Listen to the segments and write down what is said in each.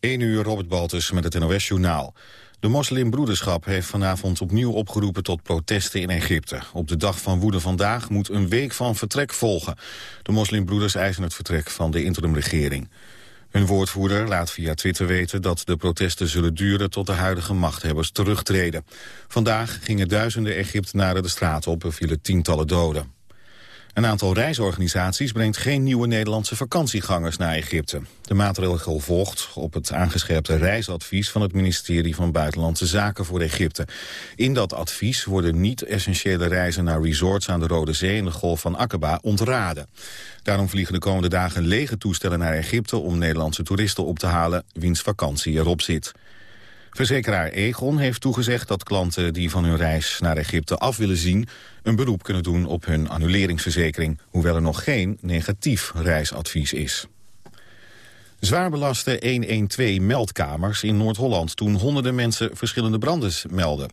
1 uur Robert Baltus met het NOS-journaal. De moslimbroederschap heeft vanavond opnieuw opgeroepen tot protesten in Egypte. Op de dag van woede vandaag moet een week van vertrek volgen. De moslimbroeders eisen het vertrek van de interimregering. Hun woordvoerder laat via Twitter weten dat de protesten zullen duren tot de huidige machthebbers terugtreden. Vandaag gingen duizenden Egyptenaren de straat op, er vielen tientallen doden. Een aantal reisorganisaties brengt geen nieuwe Nederlandse vakantiegangers naar Egypte. De maatregel volgt op het aangescherpte reisadvies van het ministerie van Buitenlandse Zaken voor Egypte. In dat advies worden niet-essentiële reizen naar resorts aan de Rode Zee en de Golf van Aqaba ontraden. Daarom vliegen de komende dagen lege toestellen naar Egypte om Nederlandse toeristen op te halen wiens vakantie erop zit. Verzekeraar Egon heeft toegezegd dat klanten die van hun reis naar Egypte af willen zien... een beroep kunnen doen op hun annuleringsverzekering... hoewel er nog geen negatief reisadvies is. Zwaar belaste 112-meldkamers in Noord-Holland... toen honderden mensen verschillende branden melden.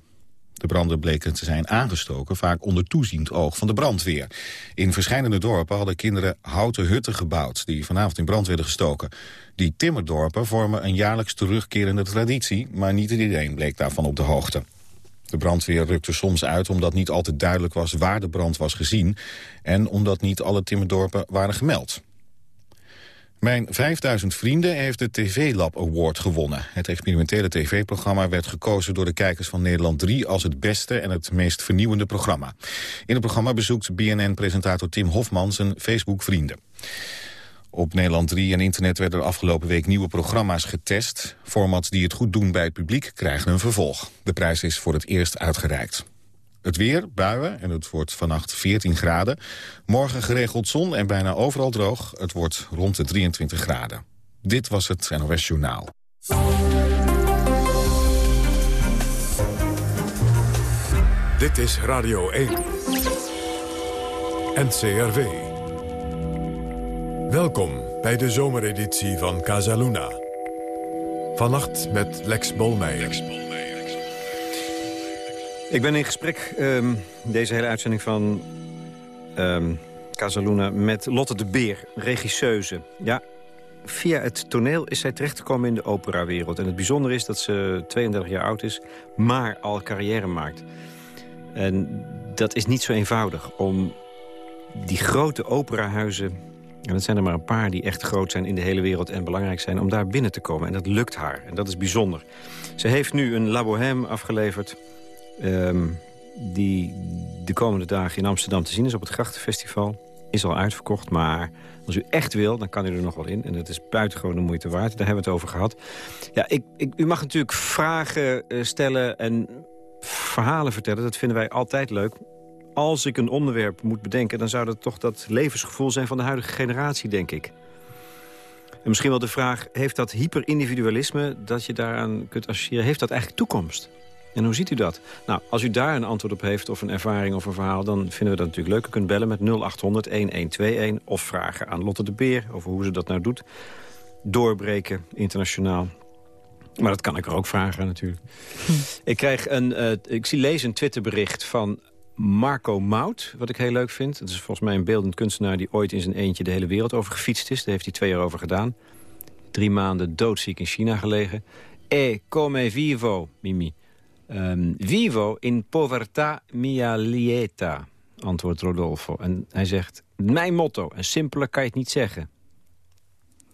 De branden bleken te zijn aangestoken, vaak onder toeziend oog van de brandweer. In verschillende dorpen hadden kinderen houten hutten gebouwd... die vanavond in brand werden gestoken. Die timmerdorpen vormen een jaarlijks terugkerende traditie... maar niet iedereen bleek daarvan op de hoogte. De brandweer rukte soms uit omdat niet altijd duidelijk was waar de brand was gezien... en omdat niet alle timmerdorpen waren gemeld. Mijn 5000 vrienden heeft de TV-lab Award gewonnen. Het experimentele tv-programma werd gekozen door de kijkers van Nederland 3... als het beste en het meest vernieuwende programma. In het programma bezoekt BNN-presentator Tim Hofman zijn Facebook-vrienden. Op Nederland 3 en internet werden er afgelopen week nieuwe programma's getest. Formats die het goed doen bij het publiek krijgen een vervolg. De prijs is voor het eerst uitgereikt. Het weer, buien en het wordt vannacht 14 graden. Morgen geregeld zon en bijna overal droog. Het wordt rond de 23 graden. Dit was het NOS Journaal. Dit is Radio 1. NCRV. Welkom bij de zomereditie van Casaluna. Vannacht met Lex Bolmeijer. Ik ben in gesprek, um, deze hele uitzending van um, Casaluna... met Lotte de Beer, regisseuse. Ja, via het toneel is zij terechtgekomen in de operawereld. En het bijzondere is dat ze 32 jaar oud is, maar al carrière maakt. En dat is niet zo eenvoudig om die grote operahuizen... en dat zijn er maar een paar die echt groot zijn in de hele wereld en belangrijk zijn... om daar binnen te komen. En dat lukt haar. En dat is bijzonder. Ze heeft nu een La Bohème afgeleverd Ehm, die de komende dagen in Amsterdam te zien is op het Grachtenfestival. Is al uitverkocht, maar als u echt wil, dan kan u er nog wel in. En dat is buitengewoon de moeite waard. Daar hebben we het over gehad. Ja, ik, ik, u mag natuurlijk vragen eh, stellen en verhalen vertellen. Dat vinden wij altijd leuk. Als ik een onderwerp moet bedenken... dan zou dat toch dat levensgevoel zijn van de huidige generatie, denk ik. En misschien wel de vraag, heeft dat hyperindividualisme... dat je daaraan kunt associëren, heeft dat eigenlijk toekomst? En hoe ziet u dat? Nou, als u daar een antwoord op heeft of een ervaring of een verhaal... dan vinden we dat natuurlijk leuk. U kunt bellen met 0800-1121 of vragen aan Lotte de Beer... over hoe ze dat nou doet. Doorbreken, internationaal. Maar dat kan ik er ook vragen natuurlijk. Hm. Ik, krijg een, uh, ik zie lezen een Twitterbericht van Marco Mout, wat ik heel leuk vind. Dat is volgens mij een beeldend kunstenaar die ooit in zijn eentje de hele wereld over gefietst is. Daar heeft hij twee jaar over gedaan. Drie maanden doodziek in China gelegen. E come vivo, Mimi. Um, vivo in povertà mia lieta, antwoordt Rodolfo. En hij zegt, mijn motto, en simpeler kan je het niet zeggen.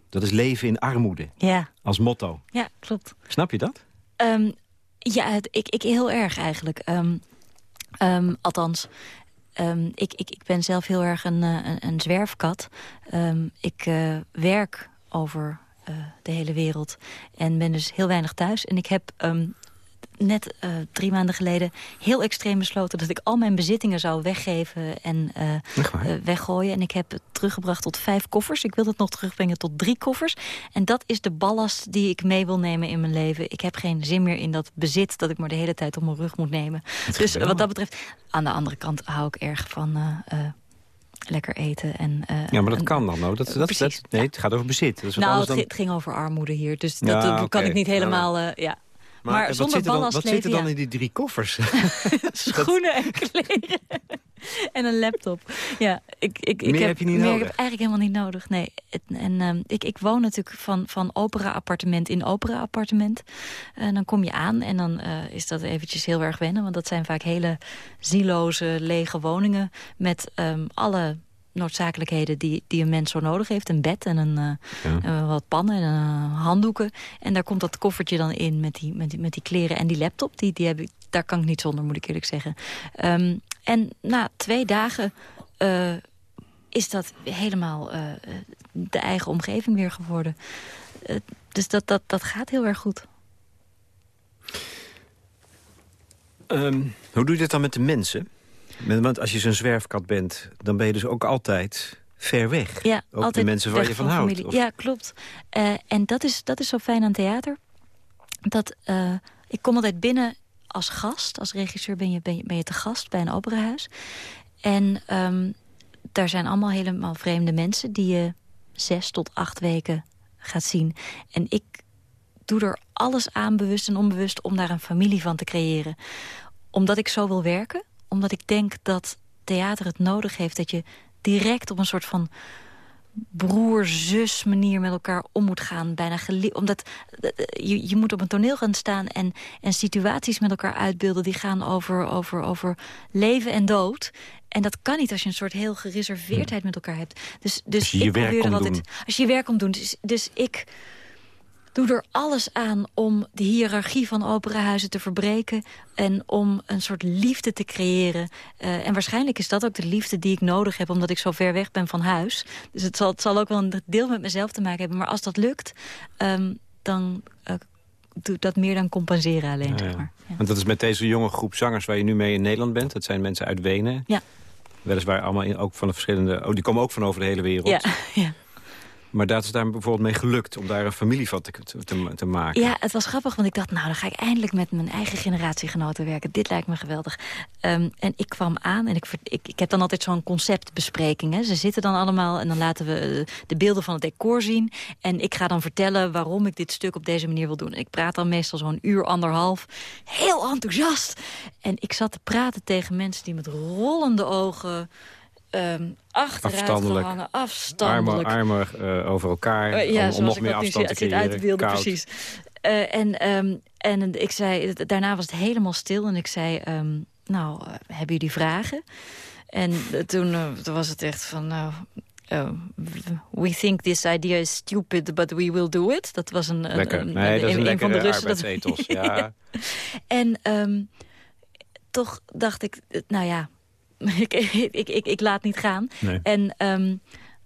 Dat is leven in armoede. Ja. Als motto. Ja, klopt. Snap je dat? Um, ja, het, ik, ik heel erg eigenlijk. Um, althans, ik, ik, ik ben zelf heel erg een, eh, een, een zwerfkat. ik uh, werk over uh, de hele wereld en ben dus heel weinig thuis. En ik heb net uh, drie maanden geleden heel extreem besloten... dat ik al mijn bezittingen zou weggeven en uh, uh, weggooien. En ik heb het teruggebracht tot vijf koffers. Ik wil het nog terugbrengen tot drie koffers. En dat is de ballast die ik mee wil nemen in mijn leven. Ik heb geen zin meer in dat bezit dat ik maar de hele tijd op mijn rug moet nemen. dus wat dat betreft, aan de andere kant hou ik erg van lekker eten. En, uh, ja, maar dat kan dan ook. Dat, dat, dat, nee, het gaat over bezit. Dat is nou, het, ging over armoede hier. Dus dat, kan ik niet helemaal... Uh, ja. Maar, wat zonder zit er dan, ballast Wat zit er leven, dan ja. in die drie koffers? Schoenen en kleren. en een laptop. Ja, ik, ik, ik Meer heb, heb je niet meer nodig? heb eigenlijk helemaal niet nodig. Nee. En ehm, ik, ik woon natuurlijk van, van opera-appartement in opera-appartement. En dan kom je aan en dan eh, is dat eventjes heel erg wennen. Want dat zijn vaak hele zieloze, lege woningen... met ehm, alle noodzakelijkheden die, die een mens zo nodig heeft. Een bed en, een, eh, Ja. en wat pannen en eh, handdoeken. En daar komt dat koffertje dan in met die, met die, met die kleren en die laptop. Die, die heb ik, daar kan ik niet zonder, moet ik eerlijk zeggen. Ehm, en na twee dagen eh, is dat helemaal eh, de eigen omgeving weer geworden. Eh, dus dat, dat, dat gaat heel erg goed. Ehm, hoe doe je dit dan met de mensen? Want als je zo'n zwerfkat bent, dan ben je dus ook altijd ver weg. Ja, ook altijd de mensen waar je van houdt. of- Ja, klopt. Eh, en dat is, dat is zo fijn aan theater. Dat, eh, ik kom altijd binnen als gast. Als regisseur ben je, ben je, ben je te gast bij een operahuis. En ehm, daar zijn allemaal helemaal vreemde mensen... die je zes tot acht weken gaat zien. En ik doe er alles aan, bewust en onbewust... om daar een familie van te creëren. Omdat ik zo wil werken. Omdat ik denk dat theater het nodig heeft... dat je direct op een soort van broer-zus manier met elkaar om moet gaan. Bijna Omdat eh, eh, je, je moet op een toneel gaan staan en, en situaties met elkaar uitbeelden... die gaan over, over, over leven en dood. En dat kan niet als je een soort heel gereserveerdheid met elkaar hebt. Dus, dus Als je ik werk probeer er komt altijd. doen. Als je je werk komt doen. Dus, dus ik doe er alles aan om de hiërarchie van operahuizen te verbreken... en om een soort liefde te creëren. Eh, en waarschijnlijk is dat ook de liefde die ik nodig heb... omdat ik zo ver weg ben van huis. Dus het zal, het zal ook wel een deel met mezelf te maken hebben. Maar als dat lukt, ehm, dan eh, doe ik dat meer dan compenseren alleen. Ja, zeg maar. Ja. Want dat is met deze jonge groep zangers waar je nu mee in Nederland bent. Dat zijn mensen uit Wenen. Ja. Weliswaar allemaal in, ook van de verschillende... Oh, die komen ook van over de hele wereld. Ja, ja. Maar dat is daar bijvoorbeeld mee gelukt om daar een familie van te, te, te maken. Ja, het was grappig, want ik dacht, nou, dan ga ik eindelijk met mijn eigen generatiegenoten werken. Dit lijkt me geweldig. Ehm, en ik kwam aan en ik, ik heb dan altijd zo'n conceptbespreking. Hè. Ze zitten dan allemaal en dan laten we eh, de beelden van het decor zien. En ik ga dan vertellen waarom ik dit stuk op deze manier wil doen. En ik praat dan meestal zo'n uur, anderhalf. Heel enthousiast. En ik zat te praten tegen mensen die met rollende ogen... ehm achteruit Afstandelijk. gehangen, afstandelijk. armen eh, over elkaar. Eh, ja, om, nog meer afstand te creëren. uit de beelden, precies. Eh, en, ehm, en ik zei, daarna was het helemaal stil en ik zei, ehm, nou, hebben jullie vragen? En toen, toen was het echt van, nou, oh, we think this idea is stupid, but we will do it. Dat was een, een- Lekker. een, Nee, dat is een, een van de Russen. dat-. Ja. En toch dacht ik, nou ja, ik, ik, ik, ik laat niet gaan. Nee. En ehm,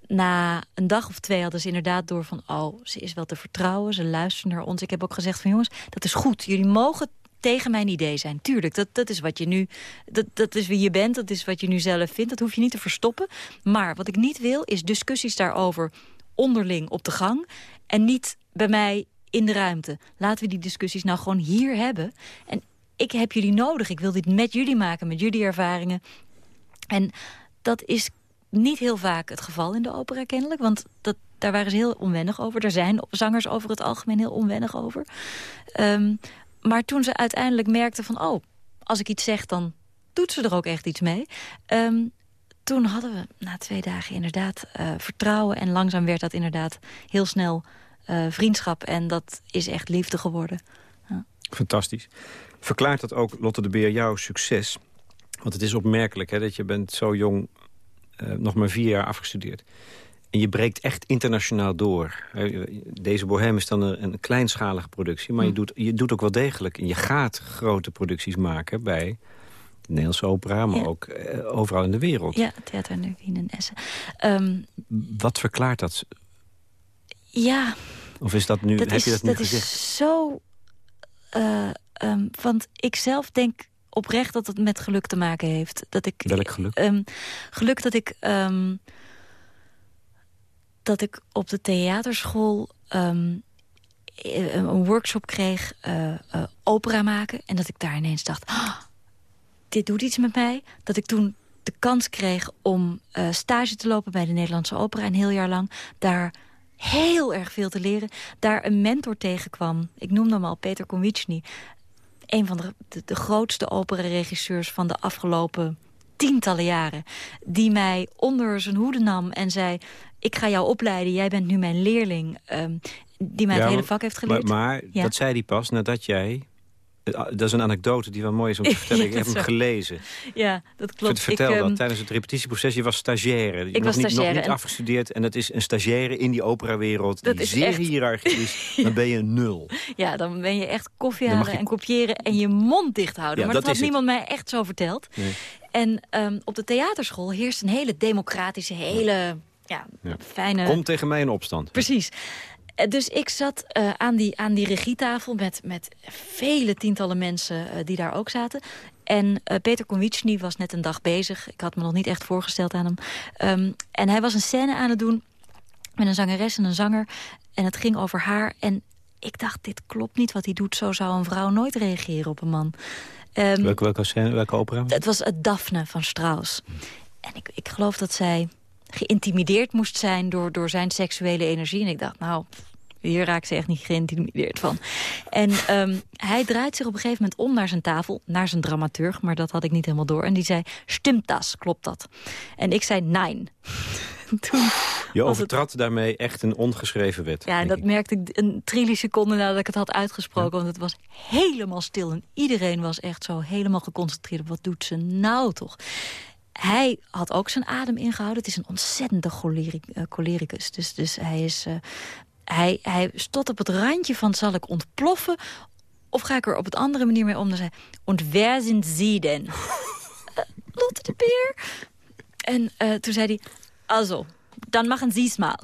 na een dag of twee hadden ze inderdaad door van... oh, ze is wel te vertrouwen, ze luisteren naar ons. Ik heb ook gezegd van jongens, dat is goed. Jullie mogen tegen mijn idee zijn. Tuurlijk, dat, dat is wat je nu... Dat, dat is wie je bent, dat is wat je nu zelf vindt. Dat hoef je niet te verstoppen. Maar wat ik niet wil, is discussies daarover onderling op de gang... en niet bij mij in de ruimte. Laten we die discussies nou gewoon hier hebben. En ik heb jullie nodig. Ik wil dit met jullie maken, met jullie ervaringen. En dat is niet heel vaak het geval in de opera kennelijk. Want dat, daar waren ze heel onwennig over. Daar zijn zangers over het algemeen heel onwennig over. Ehm, maar toen ze uiteindelijk merkten van... oh, als ik iets zeg, dan doet ze er ook echt iets mee. Ehm, toen hadden we na twee dagen inderdaad eh, vertrouwen. En langzaam werd dat inderdaad heel snel eh, vriendschap. En dat is echt liefde geworden. Fantastisch. Verklaart dat ook, Lotte de Beer, jouw succes? Want het is opmerkelijk hè, dat je bent zo jong, eh, nog maar vier jaar afgestudeerd. En je breekt echt internationaal door. Deze Bohem is dan een, een kleinschalige productie. Maar je, Hm. doet, je doet ook wel degelijk. En je gaat grote producties maken bij de Nederlandse opera... maar Ja. ook eh, overal in de wereld. Ja, Theater in Essen. Ehm, Wat verklaart dat? ja, Of is dat nu, dat heb is, je dat nu dat gezegd? is zo... eh, ehm, want ik zelf denk oprecht dat het met geluk te maken heeft. Dat ik, Welk geluk? ehm, geluk dat ik... ehm, dat ik op de theaterschool ehm, eh, een workshop kreeg, eh, opera maken. En dat ik daar ineens dacht, "Ah, dit doet iets met mij. Dat ik toen de kans kreeg om stage te lopen bij de Nederlandse opera. Een heel jaar lang daar heel erg veel te leren. Daar een mentor tegenkwam. Ik noemde hem al, Peter Konwitschny. Een van de, de, de grootste opera-regisseurs van de afgelopen tientallen jaren. Die mij onder zijn hoede nam en zei... ik ga jou opleiden, jij bent nu mijn leerling. Um, die mij het hele vak heeft geleerd. Maar, maar dat zei hij pas nadat jij dat is een anekdote die wel mooi is om te vertellen. ik heb hem gelezen. Ja, dat klopt. Vertel ik, dat ehm, tijdens het repetitieproces. Je was stagiaire. Ik nog was niet, stagiaire. Nog niet afgestudeerd. En dat is een stagiaire in die operawereld. Die is zeer echt... hiërarchisch Dan ben je nul. Ja, dan ben je echt koffie halen en kopiëren en je mond dicht houden. maar dat, had niemand mij echt zo verteld. Nee. En um, op de theaterschool heerst een hele democratische, hele ja, fijne... Kom tegen mij in opstand. Precies. Eh, dus ik zat uh, aan, die, aan die regietafel met, met vele tientallen mensen uh, die daar ook zaten. En uh, Peter Konwitschny was net een dag bezig. Ik had me nog niet echt voorgesteld aan hem. Um, en hij was een scène aan het doen met een zangeres en een zanger. En het ging over haar. En ik dacht, dit klopt niet wat hij doet. Zo zou een vrouw nooit reageren op een man. Um, welke, welke, scène, welke opera? Het was het Daphne van Strauss. En ik, ik geloof dat zij geïntimideerd moest zijn door, door zijn seksuele energie. En ik dacht, nou, hier raak ze echt niet geïntimideerd van. En um, hij draait zich op een gegeven moment om naar zijn tafel, naar zijn dramaturg, maar dat had ik niet helemaal door. En die zei, stimmt das, klopt dat? En ik zei, nein. Toen je overtrad daarmee echt een ongeschreven wet. Ja, en dat merkte ik een trilliseconde nadat ik het had uitgesproken. Want het was helemaal stil en iedereen was echt zo helemaal geconcentreerd. Wat doet ze nou toch? Hij had ook zijn adem ingehouden. Het is een ontzettende eh, cholericus. Dus, dus hij, is, uh, hij, hij stond op het randje van zal ik ontploffen... of ga ik er op het andere manier mee om? Dan zei wer sind Sie denn? uh, Lotte de Beer. En uh, toen zei hij, also, dan machen Sie es mal.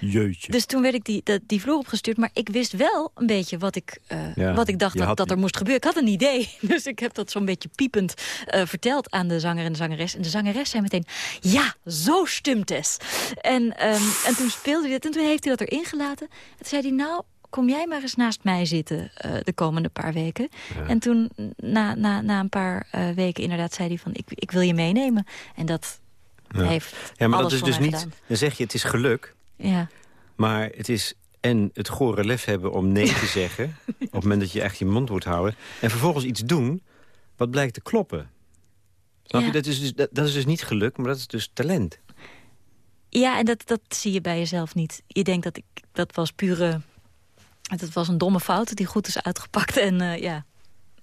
Jeetje. Dus toen werd ik die, die, die vloer opgestuurd. Maar ik wist wel een beetje wat ik, uh, wat ik dacht dat, dat, er moest gebeuren. Ik had een idee. Dus ik heb dat zo'n beetje piepend uh, verteld aan de zanger en de zangeres. En de zangeres zei meteen, ja, zo stimt es. En, um, en toen speelde hij dat. En toen heeft hij dat erin gelaten. En toen zei hij, nou, kom jij maar eens naast mij zitten uh, de komende paar weken. Ja. En toen, na, na, na een paar uh, weken inderdaad, zei hij van... ik, ik wil je meenemen. En dat ja. heeft Ja, maar dat is dus niet... Gedaan. Dan zeg je, het is geluk. Ja. Maar het is en het gore lef hebben om nee te zeggen... op het moment dat je echt je mond moet houden... en vervolgens iets doen wat blijkt te kloppen. Snap ja. je? Dat is, dus, dat, dat is dus niet geluk, maar dat is dus talent. Ja, en dat, dat zie je bij jezelf niet. Je denkt dat ik dat was pure... Dat was een domme fout die goed is uitgepakt. En uh, ja...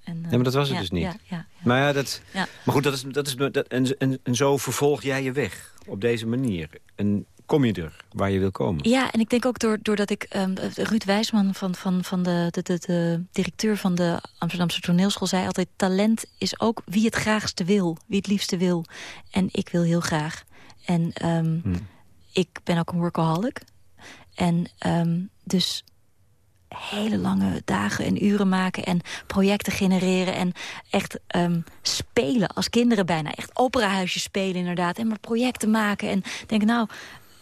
En, uh, nee, maar dat was het ja, dus niet. Ja, ja, maar ja, dat, maar goed, dat is, dat is, dat, en, en, en zo vervolg jij je weg. Op deze manier. En kom je er waar je wil komen. Ja, en ik denk ook door, doordat ik... Um, Ruud Wijsman, van, van, van de, de, de, de, directeur van de Amsterdamse toneelschool... zei altijd, talent is ook wie het graagste wil. Wie het liefste wil. En ik wil heel graag. En um, hmm. ik ben ook een workaholic. En um, dus hele lange dagen en uren maken en projecten genereren en echt um, spelen als kinderen bijna. Echt operahuisjes spelen inderdaad en maar projecten maken en denk nou...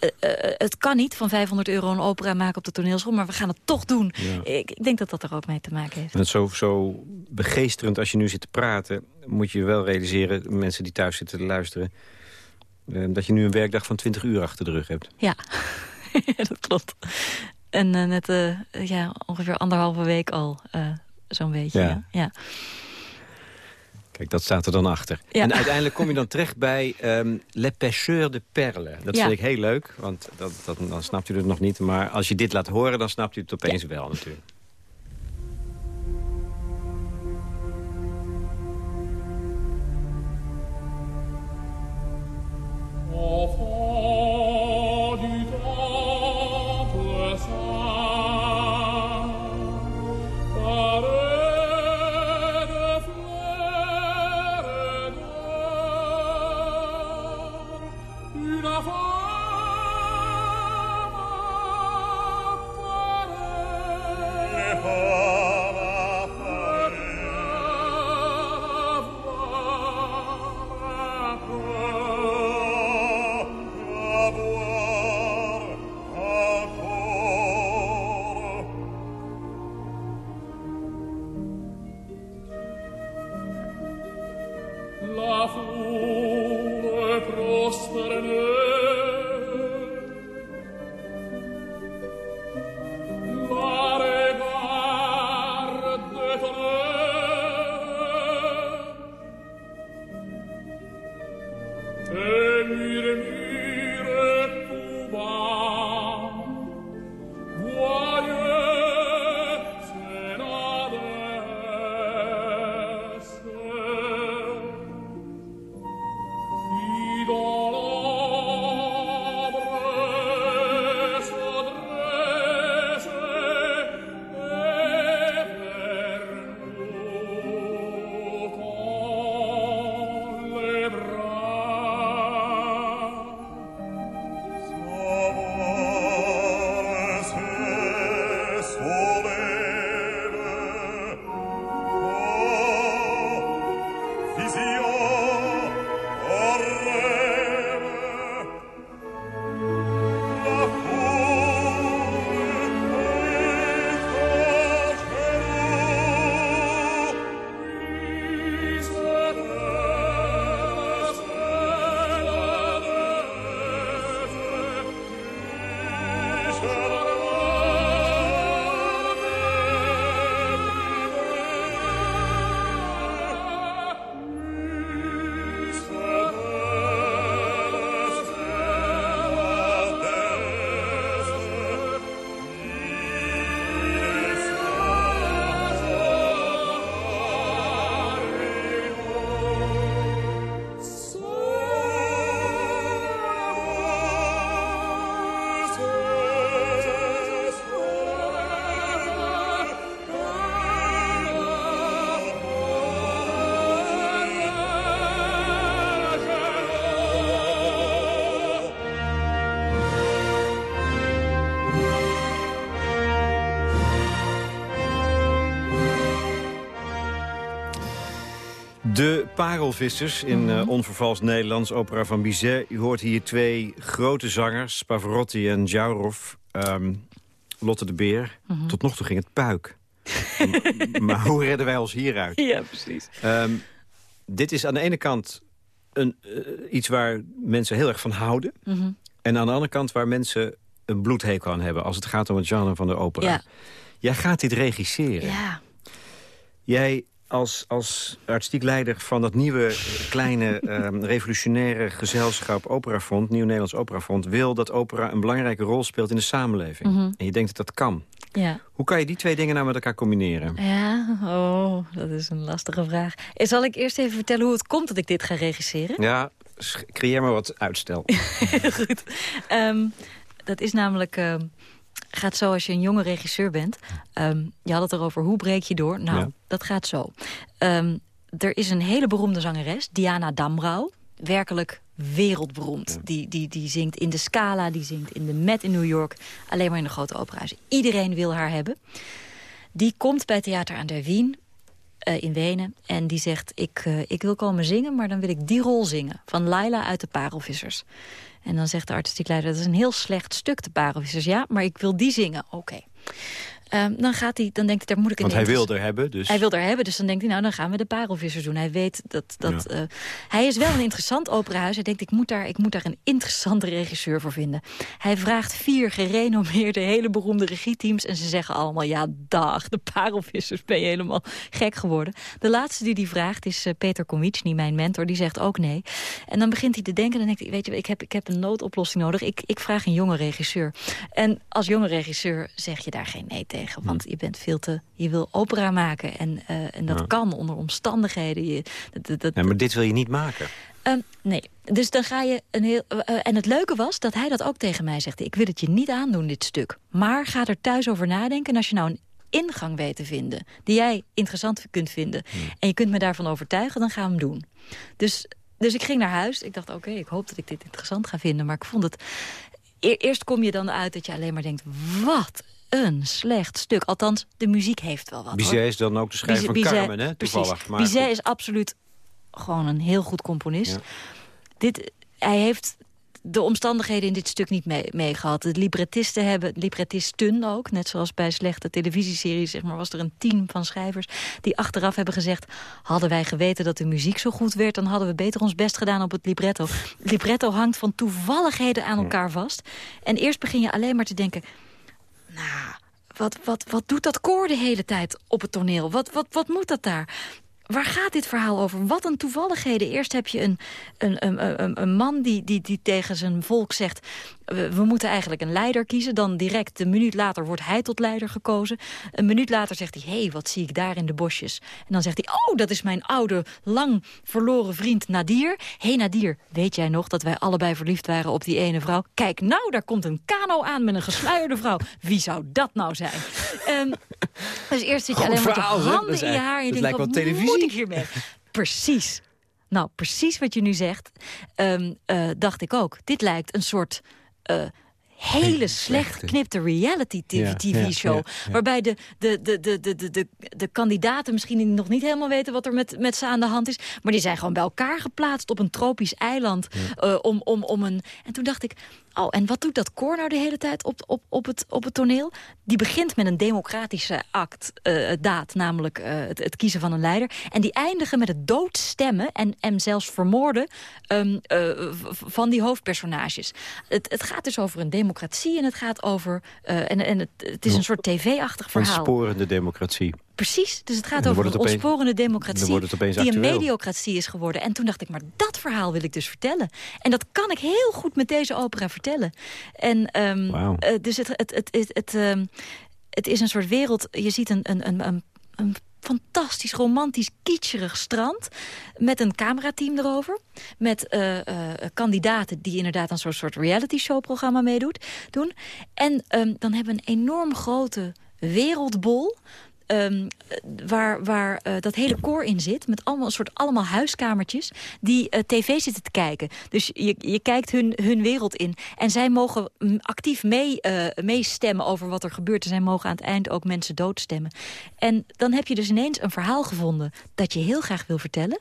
Uh, uh, het kan niet van 500 euro een opera maken op de toneelschool... maar we gaan het toch doen. Ja. Ik, ik, denk dat dat er ook mee te maken heeft. En het zo, zo begeesterend als je nu zit te praten... moet je wel realiseren, mensen die thuis zitten te luisteren... Uh, dat je nu een werkdag van 20 uur achter de rug hebt. Ja, dat klopt. En uh, net uh, ja, ongeveer anderhalve week al uh, zo'n beetje. Ja. Ja. ja. Kijk, dat staat er dan achter. En uiteindelijk kom je dan terecht bij um, Le Pêcheur de Perle. Dat vind ik heel leuk, want dat, dat, dan snapt u het nog niet. Maar als je dit laat horen, dan snapt u het opeens wel natuurlijk. Oh, Parelvissers in uh, onvervals Nederlands, opera van Bizet. U hoort hier twee grote zangers, Pavarotti en Jaurov. Um, Lotte de Beer. Mhm. Tot nog toe ging het puik. maar hoe redden wij ons hieruit? Ja, precies. Um, dit is aan de ene kant een, uh, iets waar mensen heel erg van houden. Mhm. En aan de andere kant waar mensen een bloedhekel aan hebben... als het gaat om het genre van de opera. Ja. Jij gaat dit regisseren. Ja. Jij als, als artistiek leider van dat nieuwe kleine um, revolutionaire gezelschap Operafond, Nieuw Nederlands Operafond, wil dat opera een belangrijke rol speelt in de samenleving. Mhm. En je denkt dat dat kan. Ja. Hoe kan je die twee dingen nou met elkaar combineren? Ja, oh, dat is een lastige vraag. Eh, zal ik eerst even vertellen hoe het komt dat ik dit ga regisseren? Ja, creëer maar wat uitstel. Goed. Um, dat is namelijk... Uh, gaat zo als je een jonge regisseur bent. Um, je had het erover, hoe breek je door? Nou, dat gaat zo. Um, er is een hele beroemde zangeres, Diana Damrau. Werkelijk wereldberoemd. Die, die, die zingt in de Scala, die zingt in de Met in New York. Alleen maar in de grote operahuizen. Iedereen wil haar hebben. Die komt bij Theater aan der Wien uh, in Wenen. En die zegt, ik, uh, ik wil komen zingen, maar dan wil ik die rol zingen. Van Laila uit de Parelvissers. En dan zegt de artistiek leider, dat is een heel slecht stuk, de parelvissers. Ja, maar ik wil die zingen. Oké. Um, dan, gaat hij, dan denkt hij, daar moet ik een Want hij wil er hebben. Dus... Hij wil er hebben, dus dan denkt hij, nou, dan gaan we de parelvissers doen. Hij weet dat... dat ja. uh, hij is wel een interessant operahuis. Hij denkt, ik moet, daar, ik moet daar een interessante regisseur voor vinden. Hij vraagt vier gerenommeerde, hele beroemde regieteams... en ze zeggen allemaal, ja, dag, de parelvissers ben je helemaal gek geworden. De laatste die hij vraagt is uh, Peter Komichny, mijn mentor. Die zegt ook nee. En dan begint hij te denken, dan denkt hij, weet je, ik heb, ik heb een noodoplossing nodig. Ik, ik vraag een jonge regisseur. En als jonge regisseur zeg je daar geen nee tegen. Want je bent veel te... Je wil opera maken. En, uh, en dat ja. kan onder omstandigheden. Je, dat, dat, ja, maar dit wil je niet maken. Um, nee, dus dan ga je een heel... Uh, en het leuke was dat hij dat ook tegen mij zegt. Ik wil het je niet aandoen, dit stuk. Maar ga er thuis over nadenken. En als je nou een ingang weet te vinden... die jij interessant kunt vinden... Hmm. en je kunt me daarvan overtuigen, dan gaan we hem doen. Dus, dus ik ging naar huis. Ik dacht, oké, okay, ik hoop dat ik dit interessant ga vinden. Maar ik vond het... E eerst kom je dan uit dat je alleen maar denkt... wat een slecht stuk. Althans, de muziek heeft wel wat. Bizet is dan ook de schrijver van Bizet, Carmen, hè? Toevallig. Maar Bizet is absoluut gewoon een heel goed componist. Ja. Dit, hij heeft de omstandigheden in dit stuk niet mee, mee gehad. De librettisten hebben, librettisten ook, net zoals bij slechte televisieseries, zeg maar, was er een team van schrijvers die achteraf hebben gezegd, hadden wij geweten dat de muziek zo goed werd, dan hadden we beter ons best gedaan op het libretto. libretto hangt van toevalligheden aan elkaar vast. En eerst begin je alleen maar te denken, nou, wat, wat, wat doet dat koor de hele tijd op het toneel? Wat, wat, wat moet dat daar? Waar gaat dit verhaal over? Wat een toevalligheden. Eerst heb je een, een, een, een, man die, die, die tegen zijn volk zegt we, moeten eigenlijk een leider kiezen. Dan direct een minuut later wordt hij tot leider gekozen. Een minuut later zegt hij, hé, hey, wat zie ik daar in de bosjes? En dan zegt hij, oh, dat is mijn oude, lang verloren vriend Nadir. Hé hey, Nadir, weet jij nog dat wij allebei verliefd waren op die ene vrouw? Kijk, nou, daar komt een kano aan met een gesluierde vrouw. Wie zou dat nou zijn? um, dus eerst zit je alleen met je handen in je haar. En je denkt, wat televisie. moet ik hiermee? Precies. Nou, precies wat je nu zegt, um, uh, dacht ik ook. Dit lijkt een soort uh, hele slecht geknipte reality tv-show. Ja, ja, waarbij de, de, de, de, de, de, de kandidaten misschien nog niet helemaal weten wat er met, met ze aan de hand is. Maar die zijn gewoon bij elkaar geplaatst op een tropisch eiland. Uh, om, om, om een... En toen dacht ik, Oh, en wat doet dat koor nou de hele tijd op, op, op, het, op het toneel? Die begint met een democratische act, uh, daad, namelijk uh, het, het, kiezen van een leider. En die eindigen met het doodstemmen en, en zelfs vermoorden um, uh, van die hoofdpersonages. Het, het gaat dus over een democratie en het gaat over... en, en het, het is een soort tv-achtig verhaal. Een sporende democratie. Precies, dus het gaat over een opsporende democratie die een mediocratie is geworden. En toen dacht ik, maar dat verhaal wil ik dus vertellen. En dat kan ik heel goed met deze opera vertellen. En um, wow. uh, dus het, het, het, het, het, um, het is een soort wereld, je ziet een, een, een, een, een fantastisch, romantisch, kitscherig strand. Met een camerateam erover. Met uh, uh, kandidaten die inderdaad aan zo'n soort reality show programma meedoen. Doen. En um, dan hebben we een enorm grote wereldbol ehm, waar, waar uh, dat hele koor in zit. Met allemaal een soort allemaal huiskamertjes die uh, tv zitten te kijken. Dus je, je kijkt hun, hun wereld in. En zij mogen actief mee, uh, meestemmen over wat er gebeurt. En zij mogen aan het eind ook mensen doodstemmen. En dan heb je dus ineens een verhaal gevonden dat je heel graag wil vertellen.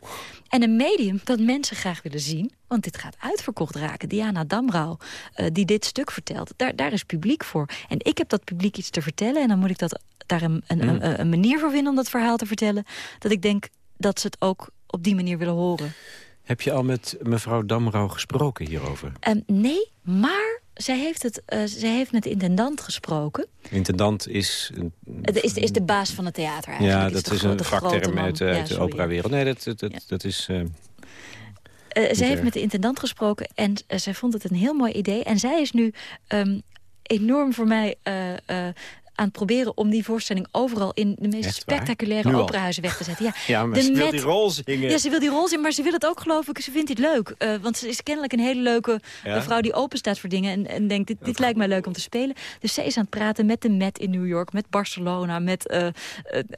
En een medium dat mensen graag willen zien. Want dit gaat uitverkocht raken. Diana Damrau, uh, die dit stuk vertelt. Daar, daar is publiek voor. En ik heb dat publiek iets te vertellen. En dan moet ik dat, daar een, een, Mm. een, een manier voor vinden om dat verhaal te vertellen. Dat ik denk dat ze het ook op die manier willen horen. Heb je al met mevrouw Damrau gesproken hierover? Um, nee, maar zij heeft, het, uh, zij heeft met de intendant gesproken. Intendant is... Een, Het is, is de baas van het theater eigenlijk. Ja, is dat de is, een vakterm uit, uit Ja, de operawereld. Nee, dat, dat, dat, Ja. dat is... uh, Uh, zij heeft erg. met de intendant gesproken en zij vond het een heel mooi idee. En zij is nu um, enorm voor mij uh, aan het proberen om die voorstelling overal in de meest Echt spectaculaire operahuizen weg te zetten. Ja, ja, maar de ze wil die rol zingen. Ja, ze wil die rol zien, maar ze wil het ook geloof ik. Ze vindt dit leuk. Uh, want ze is kennelijk een hele leuke Ja? vrouw die open staat voor dingen. En, en denkt, dit, dit lijkt mij leuk om te spelen. Dus zij is aan het praten met de Met in New York, met Barcelona, met... Uh,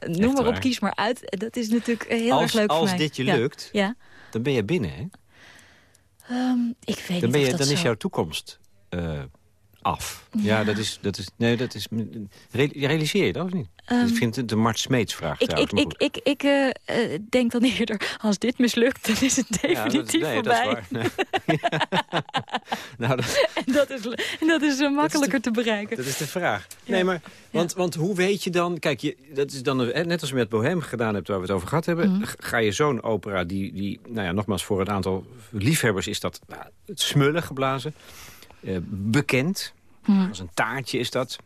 noem maar op, kies maar uit. Dat is natuurlijk heel als erg leuk voor als mij. dit je Ja. lukt, Ja. dan ben je binnen, hè? Um, ik weet Dan, niet ben of je, dat dan is jouw toekomst uh, af. Ja. Ja. dat is... Dat is nee, dat is... re- Realiseer je dat of niet? Um, ik vind het de Mart Smeets vraag Ik, ik, ik, ik, ik uh, uh, denk dan eerder, als dit mislukt, dan is het Ja, dat- definitief nee, voorbij. Dat is waar. Nee. nou, dat, en dat is, en dat is uh, makkelijker te bereiken. Dat is de vraag. Ja. Nee, maar, want, want hoe weet je dan... Kijk, je, dat is dan een- net als je met Bohem gedaan hebt... waar we het over gehad hebben... Mhm. ga je zo'n opera die, die... Nou ja, nogmaals, voor een aantal liefhebbers is dat nou, het smullen geblazen. Eh, bekend. Mhm. Als een taartje is dat.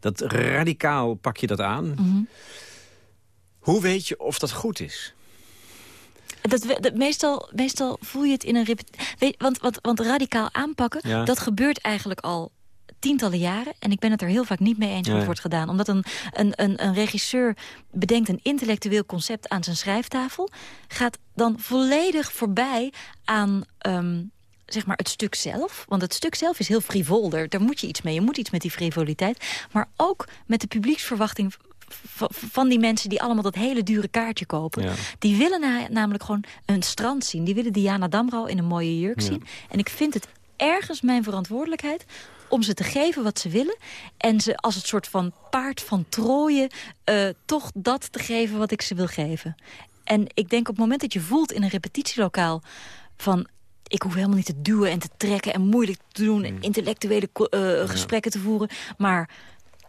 Dat radicaal pak je dat aan. Mhm. Hoe weet je of dat goed is? Dat, dat, meestal, meestal voel je het in een repetitie. Want, want, want radicaal aanpakken, Ja. dat gebeurt eigenlijk al tientallen jaren. En ik ben het er heel vaak niet mee eens hoe Nee. het wordt gedaan. Omdat een, een, een, een regisseur bedenkt een intellectueel concept aan zijn schrijftafel... gaat dan volledig voorbij aan... ehm, zeg maar het stuk zelf. Want het stuk zelf is heel frivol. Daar, moet je iets mee. Je moet iets met die frivoliteit. Maar ook met de publieksverwachting van die mensen... die allemaal dat hele dure kaartje kopen. Ja. Die willen na- namelijk gewoon een strand zien. Die willen Diana Damrau in een mooie jurk Ja. zien. En ik vind het ergens mijn verantwoordelijkheid om ze te geven wat ze willen. En ze als het soort van paard van Troje... eh, toch dat te geven wat ik ze wil geven. En ik denk op het moment dat je voelt in een repetitielokaal... van ik hoef helemaal niet te duwen en te trekken... en moeilijk te doen Hmm. en intellectuele ko- eh, gesprekken te voeren. Maar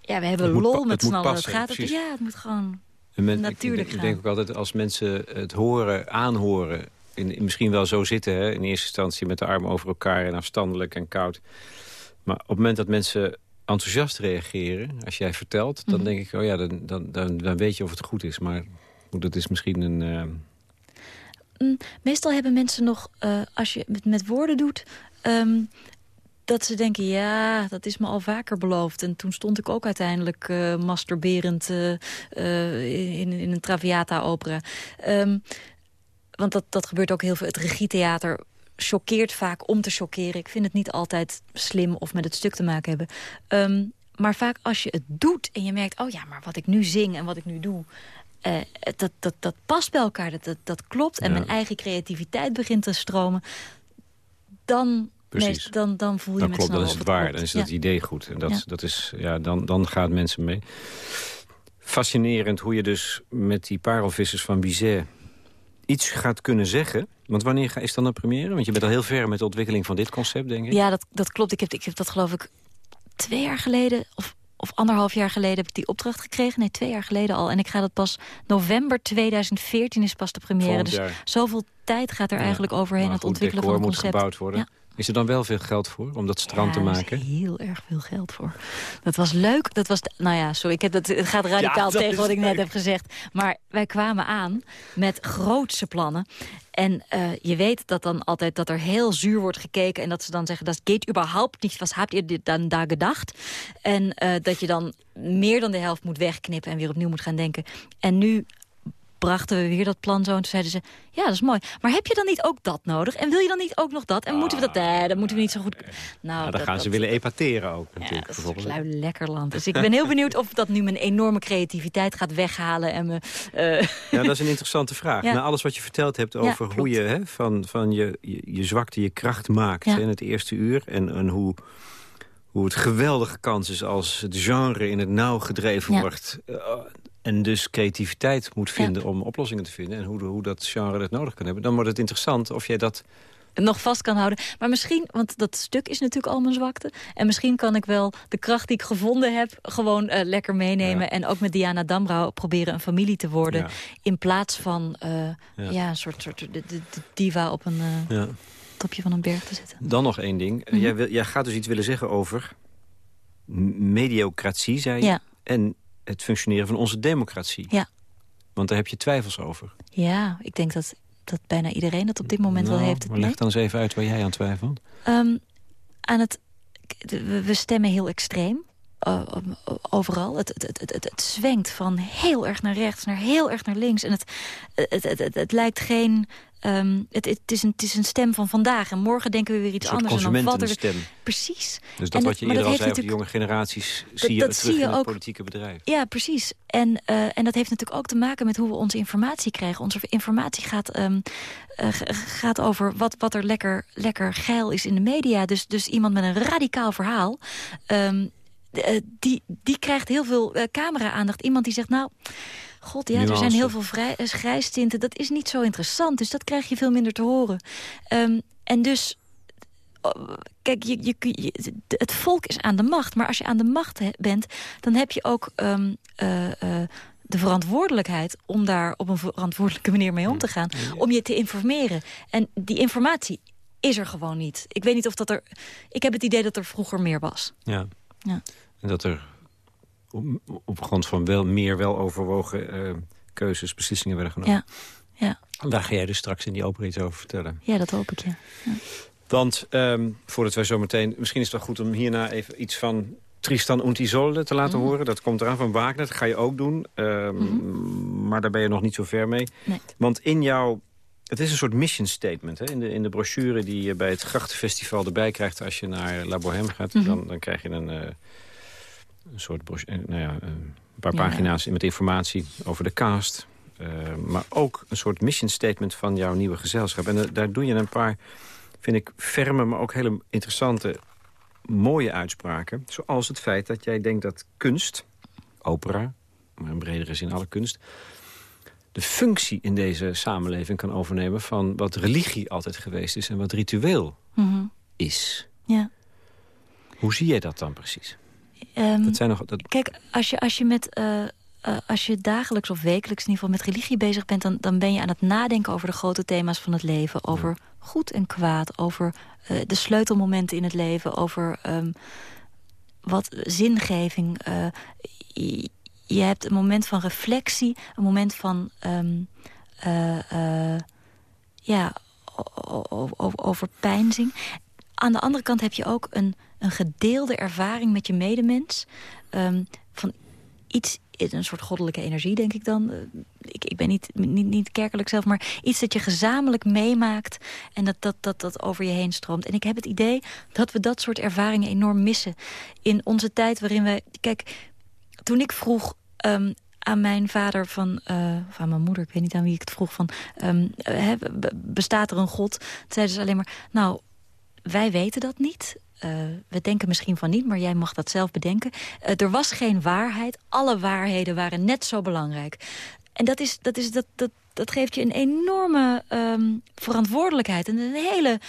ja, we hebben Het lol met het z'n allen. Het gaat, precies. ja, het moet gewoon... Men- Natuurlijk ik, ik gaan. denk ook altijd, als mensen het horen, aanhoren... In, misschien wel zo zitten, hè, in eerste instantie met de armen over elkaar... en afstandelijk en koud. Maar op het moment dat mensen enthousiast reageren, als jij vertelt... dan Mhm. denk ik, oh ja, dan, dan, dan, dan weet je of het goed is. Maar dat is misschien een... eh, Meestal hebben mensen nog, eh, als je het met woorden doet... ehm, dat ze denken, ja, dat is me al vaker beloofd. En toen stond ik ook uiteindelijk eh, masturberend eh, in, in een Traviata-opera. Ehm, want dat, dat gebeurt ook heel veel. Het regietheater choqueert vaak om te choqueren. Ik vind het niet altijd slim of met het stuk te maken hebben. Ehm, maar vaak als je het doet en je merkt... oh ja, maar wat ik nu zing en wat ik nu doe... eh, dat, dat, dat past bij elkaar, dat, dat, dat klopt. En Ja. mijn eigen creativiteit begint te stromen. Dan, Precies. meest- dan, dan voel je dan met klopt, dan is het waar. klopt. Dan is Ja. dat idee goed. En dat, Ja. dat is, ja, dan, dan gaan mensen mee. Fascinerend hoe je dus met die parelvissers van Bizet iets gaat kunnen zeggen. Want wanneer ga- is dan een première? Want je bent al heel ver met de ontwikkeling van dit concept, denk ik. Ja, dat, dat klopt. Ik heb, ik heb dat geloof ik twee jaar geleden... of, of anderhalf jaar geleden heb ik die opdracht gekregen. Nee, twee jaar geleden al. En ik ga dat pas... November 2014 is pas de première. Dus zoveel tijd gaat er Ja, eigenlijk overheen... Het ontwikkelen van het moet concept. gebouwd worden. Ja. Is er dan wel veel geld voor om dat strand te Ja, daar is maken? heel erg veel geld voor. Dat was leuk. Dat was, nou ja, sorry, ik heb dat, het gaat radicaal Ja, tegen wat ik net heb gezegd. Maar wij kwamen aan met grootse plannen. En eh, je weet dat dan altijd dat er heel zuur wordt gekeken... en dat ze dan zeggen, dat geht überhaupt niet. Was habt ihr dit dan daar gedacht? En eh, dat je dan meer dan de helft moet wegknippen... en weer opnieuw moet gaan denken. En nu brachten we weer dat plan zo. En toen zeiden ze, ja, dat is mooi. Maar heb je dan niet ook dat nodig? En wil je dan niet ook nog dat? En moeten we dat? Nee, dan moeten we niet zo goed... Nou, dan gaan ze willen epateren ook natuurlijk. Ja, dat is een lekker land. Dus ik ben heel benieuwd of dat nu mijn enorme creativiteit gaat weghalen. En me, uh... Ja, dat is een interessante vraag. Na alles wat je verteld hebt over hoe je hè, van, van je, je, je zwakte je kracht maakt in het eerste uur. En, en hoe hoe het geweldige kans is als het genre in het nauw gedreven wordt... En dus creativiteit moet vinden om oplossingen te vinden... en hoe, hoe dat genre dat nodig kan hebben... dan wordt het interessant of jij dat nog vast kan houden. Maar misschien, want dat stuk is natuurlijk al mijn zwakte. En misschien kan ik wel de kracht die ik gevonden heb... gewoon uh, lekker meenemen. En ook met Diana Damrau proberen een familie te worden. In plaats van uh, ja. een soort, soort de, de, de diva op een uh, topje van een berg te zetten. Dan nog één ding. Mm jij, wil, jij gaat dus iets willen zeggen over mediocratie, zei je. En het functioneren van onze democratie. Ja. Want daar heb je twijfels over. Ja, ik denk dat, dat bijna iedereen dat op dit moment wel nou, heeft. Maar leg dan eens even uit waar jij aan twijfelt. Um, aan het, we stemmen heel extreem. Uh, overal. Het, het, het, het, het zwengt van heel erg naar rechts naar heel erg naar links. En het, het, het, het, het lijkt geen Um, het, het, is een, het is een stem van vandaag. En morgen denken we weer iets anders. En dan valt er... stem. Precies. Dus dat wat je eerder al zei over de jonge generaties... zie je dat terug zie je in het ook, politieke bedrijf. Ja, precies. En, uh, en dat heeft natuurlijk ook te maken met hoe we onze informatie krijgen. Onze informatie gaat, um, uh, gaat over wat, wat er lekker, lekker geil is in de media. Dus, dus iemand met een radicaal verhaal... Um, die, die krijgt heel veel uh, camera-aandacht. Iemand die zegt, nou, God, ja, er zijn heel veel vrij, uh, grijstinten. Dat is niet zo interessant, dus dat krijg je veel minder te horen. Um, en dus, oh, kijk, je, je, je, het volk is aan de macht. Maar als je aan de macht he, bent, dan heb je ook... Um, uh, de verantwoordelijkheid om daar op een verantwoordelijke manier mee om te gaan. Om je te informeren. En die informatie is er gewoon niet. Ik weet niet of dat er... Ik heb het idee dat er vroeger meer was. Ja. ja. En dat er op grond van wel, meer wel overwogen uh, keuzes, beslissingen werden genomen. Ja. ja. En daar ga jij dus straks in die open iets over vertellen. Ja, dat hoop ik, ja. ja. Want, um, voordat wij zo meteen... Misschien is het wel goed om hierna even iets van Tristan und Isolde te laten mm horen. Dat komt eraan van Wagner, dat ga je ook doen. Um, mm -hmm. Maar daar ben je nog niet zo ver mee. Nee. Want in jouw... Het is een soort mission statement. Hè? In, de, in de brochure die je bij het Grachtenfestival erbij krijgt... als je naar La Bohème gaat, mm -hmm. dan, dan krijg je een... Uh, een soort eh, nou ja, een paar pagina's met informatie over de cast. Uh, maar ook een soort mission statement van jouw nieuwe gezelschap. En uh, daar doe je een paar, vind ik, ferme, maar ook hele interessante, mooie uitspraken. Zoals het feit dat jij denkt dat kunst, opera, maar in bredere zin alle kunst... de functie in deze samenleving kan overnemen van wat religie altijd geweest is... en wat ritueel mm -hmm. is. Ja. Hoe zie jij dat dan precies? Um, dat zijn nog, dat... Kijk, als je, als je met... Uh, uh, als je dagelijks of wekelijks in ieder geval met religie bezig bent... dan, dan ben je aan het nadenken over de grote thema's van het leven. Over ja. goed en kwaad, over uh, de sleutelmomenten in het leven... over um, wat zingeving. Je, je, hebt een moment van reflectie, een moment van... Um, ja, over pijnzing. Aan de andere kant heb je ook een een gedeelde ervaring met je medemens. Um, van iets, een soort goddelijke energie, denk ik dan. Ik, ik ben niet, niet, niet kerkelijk zelf, maar iets dat je gezamenlijk meemaakt... en dat, dat, dat dat over je heen stroomt. En ik heb het idee dat we dat soort ervaringen enorm missen. In onze tijd waarin wij... Kijk, toen ik vroeg... Um, aan mijn vader van, uh, of aan mijn moeder, ik weet niet aan wie ik het vroeg van, um, uh, bestaat er een God? Toen zeiden ze alleen maar, nou, wij weten dat niet. Uh, we denken misschien van niet, maar jij mag dat zelf bedenken. Uh, er was geen waarheid. Alle waarheden waren net zo belangrijk. En dat, is, dat, is, dat, dat, dat geeft je een enorme um, verantwoordelijkheid. En een hele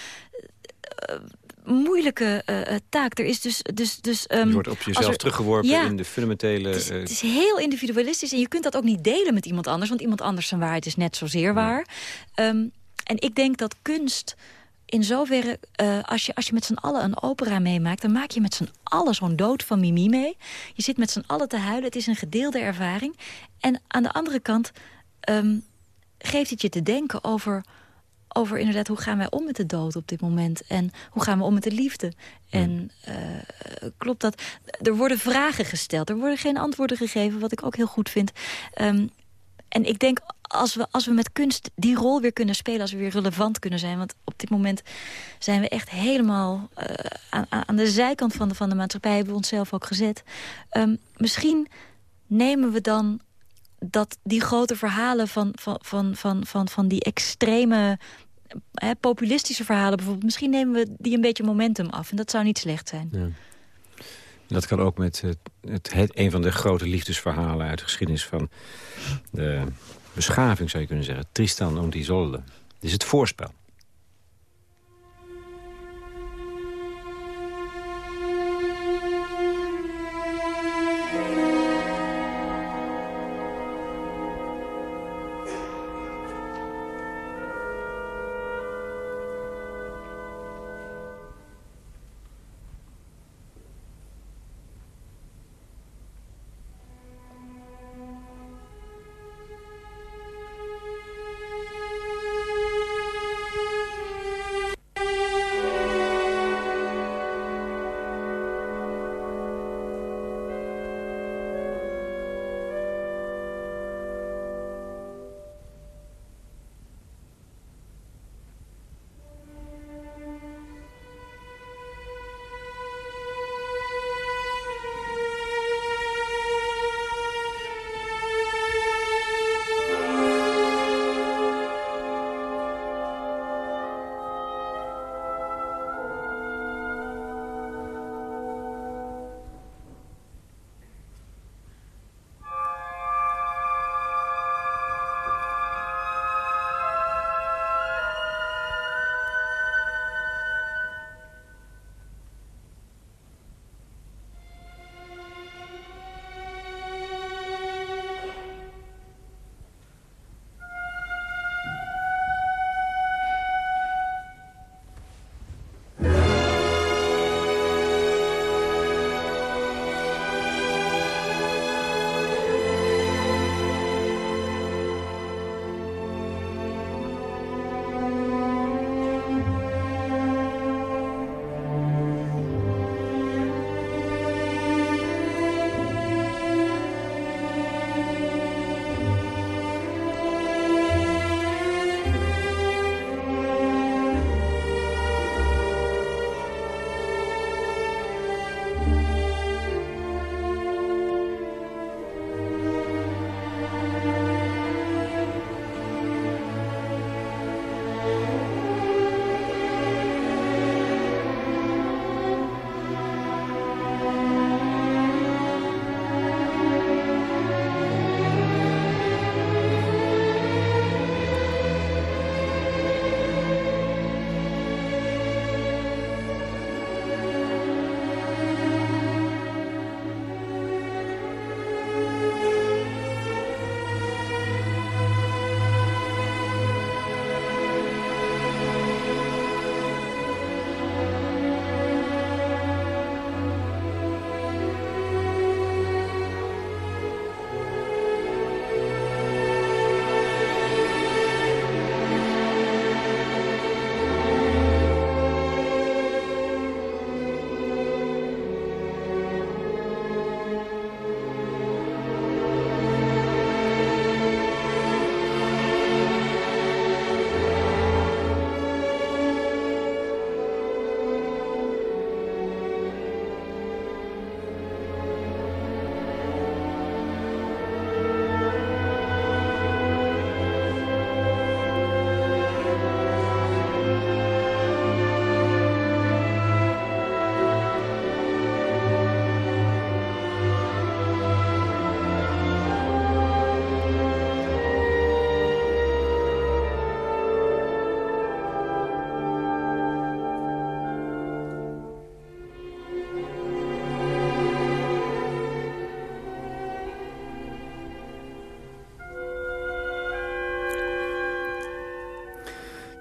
uh, moeilijke taak. Er is dus, dus, dus, um, je wordt op jezelf er, teruggeworpen ja, in de fundamentele... Het is, het is, heel individualistisch. En je kunt dat ook niet delen met iemand anders. Want iemand anders zijn waarheid is net zozeer waar. Um, en ik denk dat kunst in zoverre, uh, als je, als je met z'n allen een opera meemaakt... dan maak je met z'n allen zo'n dood van Mimi mee. Je zit met z'n allen te huilen. Het is een gedeelde ervaring. En aan de andere kant um, geeft het je te denken over, over inderdaad... hoe gaan wij om met de dood op dit moment? En hoe gaan we om met de liefde? En uh, klopt dat? Er worden vragen gesteld. Er worden geen antwoorden gegeven, wat ik ook heel goed vind. Um, en ik denk, als we, als we met kunst die rol weer kunnen spelen... als we weer relevant kunnen zijn... want op dit moment zijn we echt helemaal uh, aan, aan, de zijkant van de, van de maatschappij... hebben we onszelf ook gezet. Um, misschien nemen we dan dat die grote verhalen van, van, van, van, van, van die extreme hè, populistische verhalen bijvoorbeeld... misschien nemen we die een beetje momentum af. En dat zou niet slecht zijn. Ja. Dat kan ook met het, het, het, een van de grote liefdesverhalen uit de geschiedenis van de beschaving, zou je kunnen zeggen. Tristan und Isolde. Dit is het voorspel.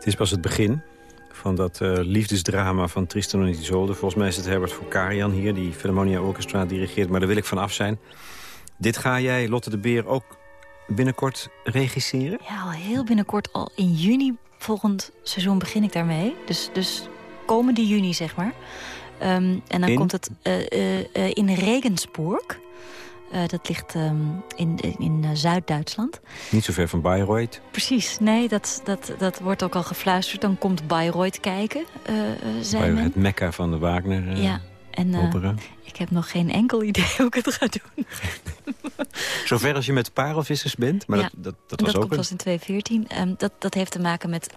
Het is pas het begin van dat uh, liefdesdrama van Tristan en Isolde. Volgens mij is het Herbert Fokarian hier, die Philharmonia Orchestra dirigeert. Maar daar wil ik van af zijn. Dit ga jij, Lotte de Beer, ook binnenkort regisseren? Ja, al heel binnenkort. Al in juni volgend seizoen begin ik daarmee. Dus, dus komende juni, zeg maar. Um, en dan komt het uh, uh, in Regensburg. Dat ligt ehm, in, in Zuid-Duitsland. Niet zo ver van Bayreuth. Precies, nee, dat, dat, dat wordt ook al gefluisterd. Dan komt Bayreuth kijken, uh, Het mekka van de Wagner ja. En, opera. Ik heb nog geen enkel idee hoe ik het ga doen. Zover als je met parelvissers bent? Maar ja, dat, dat, dat was dat ook was in 2014. Um, dat, dat heeft te maken met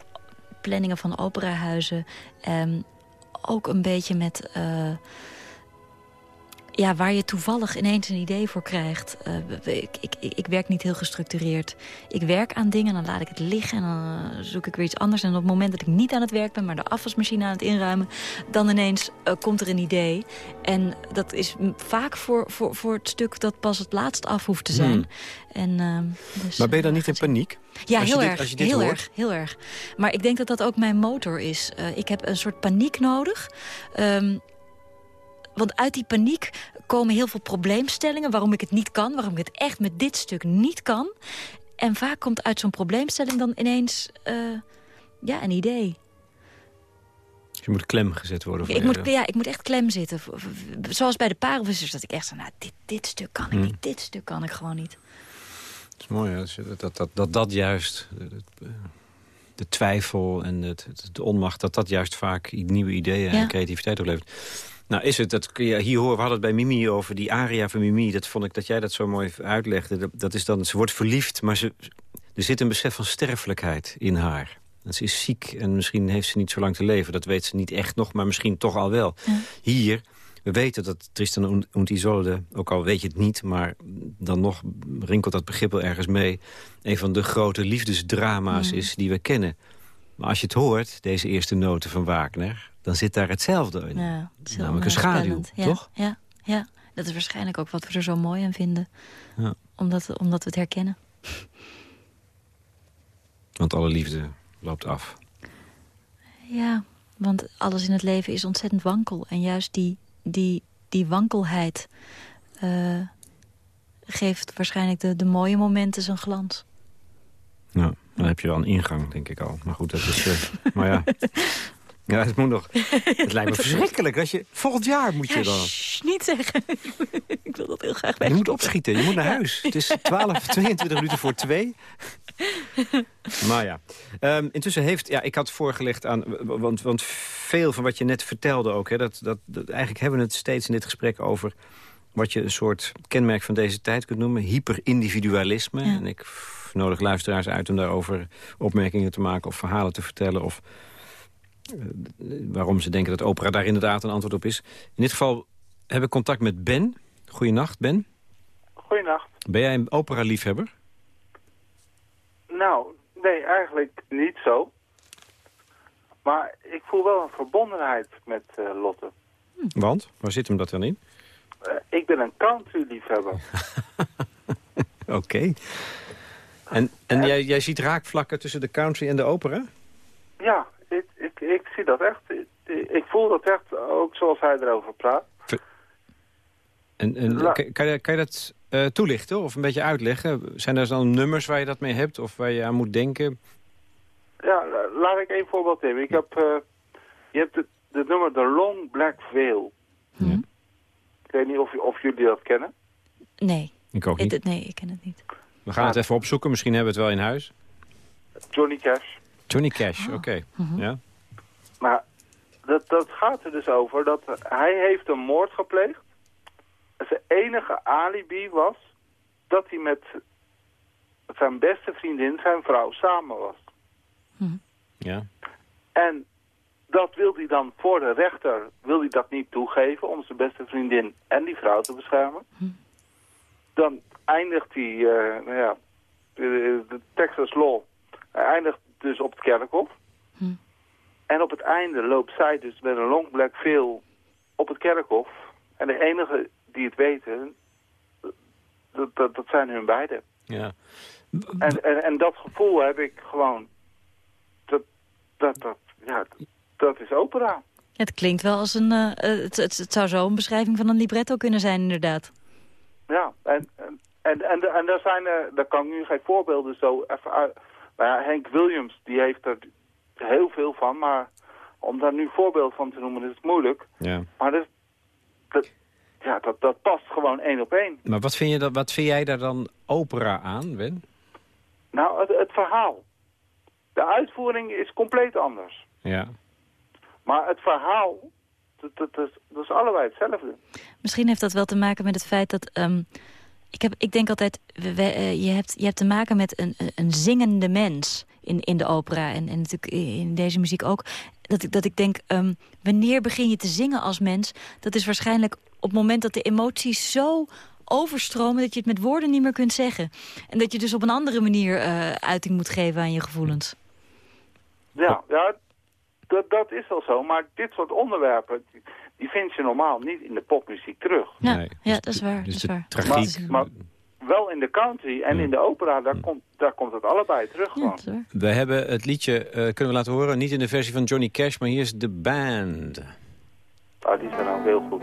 planningen van operahuizen. Um, ook een beetje met... Uh, ja, waar je toevallig ineens een idee voor krijgt. Uh, ik, ik, ik, werk niet heel gestructureerd. Ik werk aan dingen, dan laat ik het liggen... en dan uh, zoek ik weer iets anders. En op het moment dat ik niet aan het werk ben... maar de afwasmachine aan het inruimen... dan ineens uh, komt er een idee. En dat is vaak voor, voor, voor het stuk dat pas het laatst af hoeft te zijn. Hmm. En, ehm, dus, maar ben je dan niet in paniek? Ja, heel erg. heel erg. Heel erg. Maar ik denk dat dat ook mijn motor is. ik heb een soort paniek nodig... Um, want uit die paniek komen heel veel probleemstellingen... waarom ik het niet kan, waarom ik het echt met dit stuk niet kan. En vaak komt uit zo'n probleemstelling dan ineens uh, ja, een idee. je moet klem gezet worden? ik moet, ja, ik moet echt klem zitten. Zoals bij de parelvissers, dat ik echt zo... Nou, dit, dit stuk kan ik hmm. niet, dit stuk kan ik gewoon niet. Het is mooi, hè? Dat, dat, dat, dat, juist... De, twijfel en het, de onmacht, dat dat juist vaak nieuwe ideeën en creativiteit oplevert. Nou is het, dat, hier horen, we hadden het bij Mimi over die aria van Mimi. Dat vond ik dat jij dat zo mooi uitlegde. Dat, is dan, ze wordt verliefd, maar ze, er zit een besef van sterfelijkheid in haar. En ze is ziek en misschien heeft ze niet zo lang te leven. Dat weet ze niet echt nog, maar misschien toch al wel. Hier, we weten dat Tristan und Isolde, ook al weet je het niet... maar dan nog rinkelt dat begrip wel ergens mee... een van de grote liefdesdrama's is die we kennen. Maar als je het hoort, deze eerste noten van Wagner dan zit daar hetzelfde in. Ja, Namelijk een schaduw, toch? Ja, ja, dat is waarschijnlijk ook wat we er zo mooi aan vinden. Ja. Omdat, omdat we het herkennen. Want alle liefde loopt af. Ja, want alles in het leven is ontzettend wankel. En juist die, die, die wankelheid uh, geeft waarschijnlijk de, de mooie momenten zijn glans. Nou, dan heb je wel een ingang, denk ik al. Maar goed, dat is... Uh, maar ja, Ja, het moet nog. Het lijkt me verschrikkelijk. Als je, volgend jaar moet je dan... niet zeggen. ik wil dat heel graag weg. Je moet opschieten. Je moet naar huis. Het is 12, 22 minuten voor 2. Maar ja. Um, intussen heeft... Ja, ik had voorgelegd aan... Want, want veel van wat je net vertelde ook... Hè, dat, dat, dat, eigenlijk hebben we het steeds in dit gesprek over... wat je een soort kenmerk van deze tijd kunt noemen. Hyperindividualisme. Ja. En ik nodig luisteraars uit om daarover opmerkingen te maken... of verhalen te vertellen... of waarom ze denken dat opera daar inderdaad een antwoord op is. In dit geval heb ik contact met Ben. Goedenacht, Ben. Goedenacht. Ben jij een opera-liefhebber? Nou, nee, eigenlijk niet zo. Maar ik voel wel een verbondenheid met uh, Lotte. Hm. Want? Waar zit hem dat dan in? Uh, ik ben een country-liefhebber. Oké. En, en jij, jij ziet raakvlakken tussen de country en de opera? Ik, zie dat echt. Ik voel dat echt, ook zoals hij erover praat. En, en kan, je, kan je dat uh, toelichten of een beetje uitleggen? Zijn er dan nummers waar je dat mee hebt of waar je aan moet denken? Ja, laat ik één voorbeeld nemen. Ik heb, uh, je hebt het, nummer The Long Black Veil. Hm. Ik weet niet of, of jullie dat kennen. Nee. Ik ook niet. nee, ik ken het niet. We gaan het even opzoeken. Misschien hebben we het wel in huis. Johnny Cash. Johnny Cash, oh. oké. Mhm. ja. Maar dat, dat gaat er dus over dat hij heeft een moord gepleegd. Zijn enige alibi was dat hij met zijn beste vriendin, zijn vrouw, samen was. Mhm. Ja. En dat wil hij dan voor de rechter, wil hij dat niet toegeven om zijn beste vriendin en die vrouw te beschermen. Mhm. Dan eindigt hij, uh, nou ja, de, de Texas law, hij eindigt dus op het kerkhof. Hm. En op het einde loopt zij dus met een long black veil op het kerkhof. En de enige die het weten, dat, dat, dat zijn hun beiden. Ja. En, en, en dat gevoel heb ik gewoon... Dat, dat, dat, ja, dat is opera. Het klinkt wel als een... Uh, het, het, het, zou zo een beschrijving van een libretto kunnen zijn, inderdaad. Ja, en, en, en, en, en daar, zijn, er, daar kan ik nu geen voorbeelden zo even uit... Maar ja, Henk Williams, die heeft er heel veel van, maar om daar nu voorbeeld van te noemen is het moeilijk. Ja. Maar dat, dat, ja, dat, dat past gewoon één op één. Maar wat vind, je dat, wat vind jij daar dan opera aan, Ben? Nou, het, het verhaal. De uitvoering is compleet anders. Ja. Maar het verhaal, dat, dat, dat, dat is allebei hetzelfde. Misschien heeft dat wel te maken met het feit dat... ehm, ik, heb, ik denk altijd, we- we, eh, je, hebt, je hebt te maken met een, een- een zingende mens in, in de opera. En, en natuurlijk in deze muziek ook. Dat ik, dat ik denk, ehm, wanneer begin je te zingen als mens? Dat is waarschijnlijk op het moment dat de emoties zo overstromen... dat je het met woorden niet meer kunt zeggen. En dat je dus op een andere manier eh, uiting moet geven aan je gevoelens. Ja, ja dat, dat is wel zo. Maar dit soort onderwerpen, die, vind je normaal niet in de popmuziek terug. Ja, Nee, ja dus dat is waar. dus dat is waar. tragiek- Maar wel in de country en in de opera, daar, komt, daar komt het allebei terug Ja, gewoon. We hebben het liedje, eh, kunnen we laten horen, niet in de versie van Johnny Cash, maar hier is de band. Ah, die zijn ook heel goed.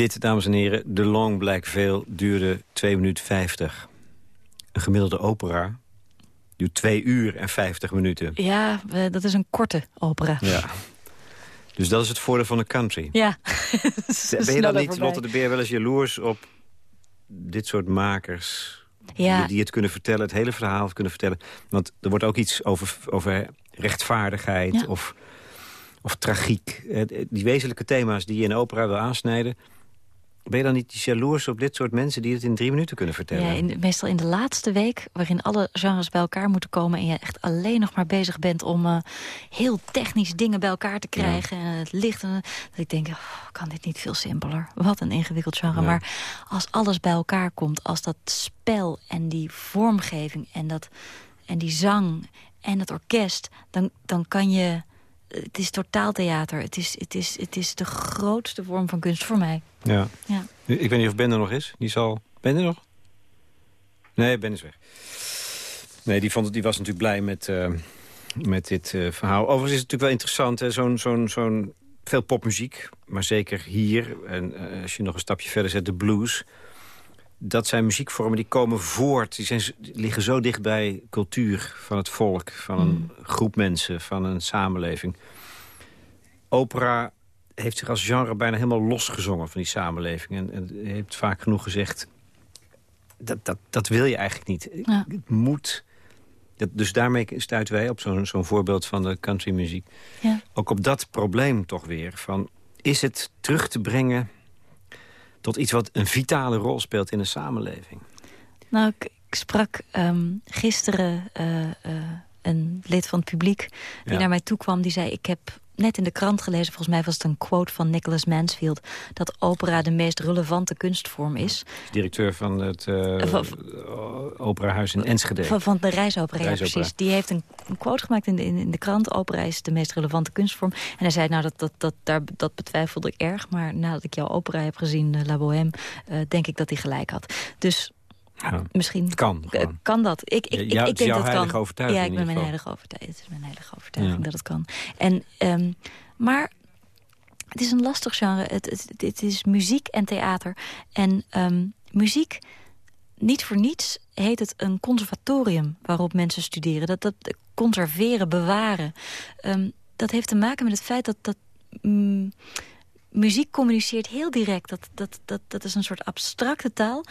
Dit, dames en heren, de Long Black Veil duurde 2 minuten 50. Een gemiddelde opera duurt 2 uur en 50 minuten. Ja, dat is een korte opera. Ja. Dus dat is het voordeel van de country. Ja. Ben je dan niet, Lotte de Beer, wel eens jaloers op dit soort makers... Ja, die het kunnen vertellen, het hele verhaal kunnen vertellen? Want er wordt ook iets over, over rechtvaardigheid Ja. of, of tragiek. Eh, Die wezenlijke thema's die je in opera wil aansnijden... ben je dan niet jaloers op dit soort mensen die het in drie minuten kunnen vertellen? Ja, in meestal in de laatste week, waarin alle genres bij elkaar moeten komen... en je echt alleen nog maar bezig bent om eh, heel technisch dingen bij elkaar te krijgen... en het licht, en, dat ik denk, oh, kan dit niet veel simpeler? Wat een ingewikkeld genre. Ja. Maar als alles bij elkaar komt, als dat spel en die vormgeving... en, dat, en die zang en het orkest, dan, dan kan je... Het is totaaltheater. Het is, het, is, het is de grootste vorm van kunst voor mij. Ja. Ja. Ik weet niet of Ben er nog is. Die zal... Ben er nog? Nee, Ben is weg. Nee, die, vond het, die was natuurlijk blij met, eh, met dit eh, verhaal. Overigens is het natuurlijk wel interessant, zo'n zo'n zo'n veel popmuziek, maar zeker hier, en eh, als je nog een stapje verder zet, de blues... dat zijn muziekvormen die komen voort, die, zijn, die liggen zo dicht bij cultuur van het volk... van een groep mensen, van een samenleving. Opera heeft zich als genre bijna helemaal losgezongen van die samenleving. En, en heeft vaak genoeg gezegd, dat, dat, dat wil je eigenlijk niet. Ja. Het moet... Dat, dus daarmee stuiten wij op zo'n zo'n voorbeeld van de countrymuziek. Ja. Ook op dat probleem toch weer. Van, is het terug te brengen tot iets wat een vitale rol speelt in een samenleving? Nou, ik, ik sprak ehm, gisteren eh, eh, een lid van het publiek die Ja. naar mij toe kwam. Die zei, ik heb net in de krant gelezen, volgens mij was het een quote van Nicholas Mansfield... dat opera de meest relevante kunstvorm is. Directeur van het Van- operahuis in Enschede. Van, van de reisopera, ja, precies. Die heeft een, een quote gemaakt in de, in, in de krant. Opera is de meest relevante kunstvorm. En hij zei, nou, dat, dat, dat, daar, dat betwijfelde ik erg. Maar nadat ik jouw opera heb gezien, eh, La Bohème... eh, denk ik dat hij gelijk had. Dus Ja, misschien kan eh, gewoon. kan dat. Ik, ik, ik, jou- ik denk dat kan. overtuiging Ja, ik ben mijn heilige overtuiging. Het is mijn heilige overtuiging Ja. dat het kan. En, ehm, maar het is een lastig genre. Het, het, het is muziek en theater. En ehm, muziek, niet voor niets heet het een conservatorium waarop mensen studeren. Dat, dat conserveren, bewaren. Ehm, dat heeft te maken met het feit dat, dat mm, muziek communiceert heel direct. Dat, dat, dat, dat is een soort abstracte taal.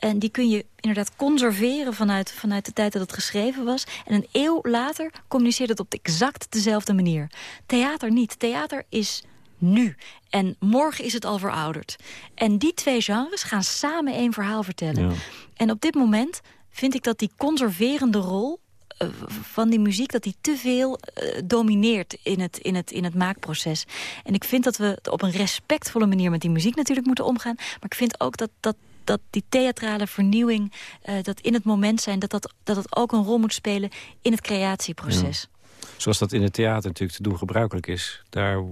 En die kun je inderdaad conserveren vanuit, vanuit de tijd dat het geschreven was. En een eeuw later communiceert het op exact dezelfde manier. Theater niet. Theater is nu. En morgen is het al verouderd. En die twee genres gaan samen één verhaal vertellen. Ja. En op dit moment vind ik dat die conserverende rol eh, van die muziek... dat die te veel eh, domineert in het, in, het, in het maakproces. En ik vind dat we op een respectvolle manier met die muziek natuurlijk moeten omgaan. Maar ik vind ook dat, dat, dat die theatrale vernieuwing, eh, dat in het moment zijn... dat dat, dat dat ook een rol moet spelen in het creatieproces. Zoals dat in het theater natuurlijk te doen gebruikelijk is. Daar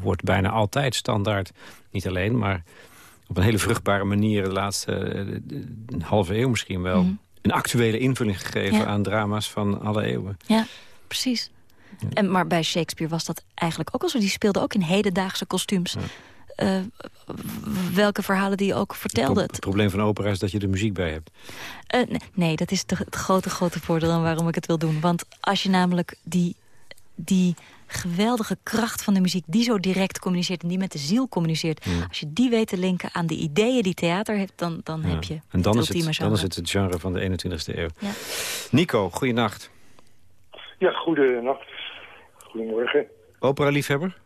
wordt bijna altijd standaard, niet alleen, maar op een hele vruchtbare manier... de laatste eh, een halve eeuw misschien wel... Mhm. een actuele invulling gegeven Ja. aan drama's van alle eeuwen. Ja, precies. En, maar bij Shakespeare was dat eigenlijk ook al zo. Die speelde ook in hedendaagse kostuums. Eh, welke verhalen die ook vertelde. Het probleem van opera is dat je er muziek bij hebt. Eh, nee, nee, dat is de- het grote, grote voordeel en waarom ik het wil doen. Want als je namelijk die, die geweldige kracht van de muziek... die zo direct communiceert en die met de ziel communiceert... als je die weet te linken aan de ideeën die theater heeft... dan, dan Ja. heb je en dan het is, het, ultieme dan genre. is het het genre van de 21ste eeuw. Ja. Nico, goeienacht. Ja, goedenacht. Goedemorgen. Opera-liefhebber?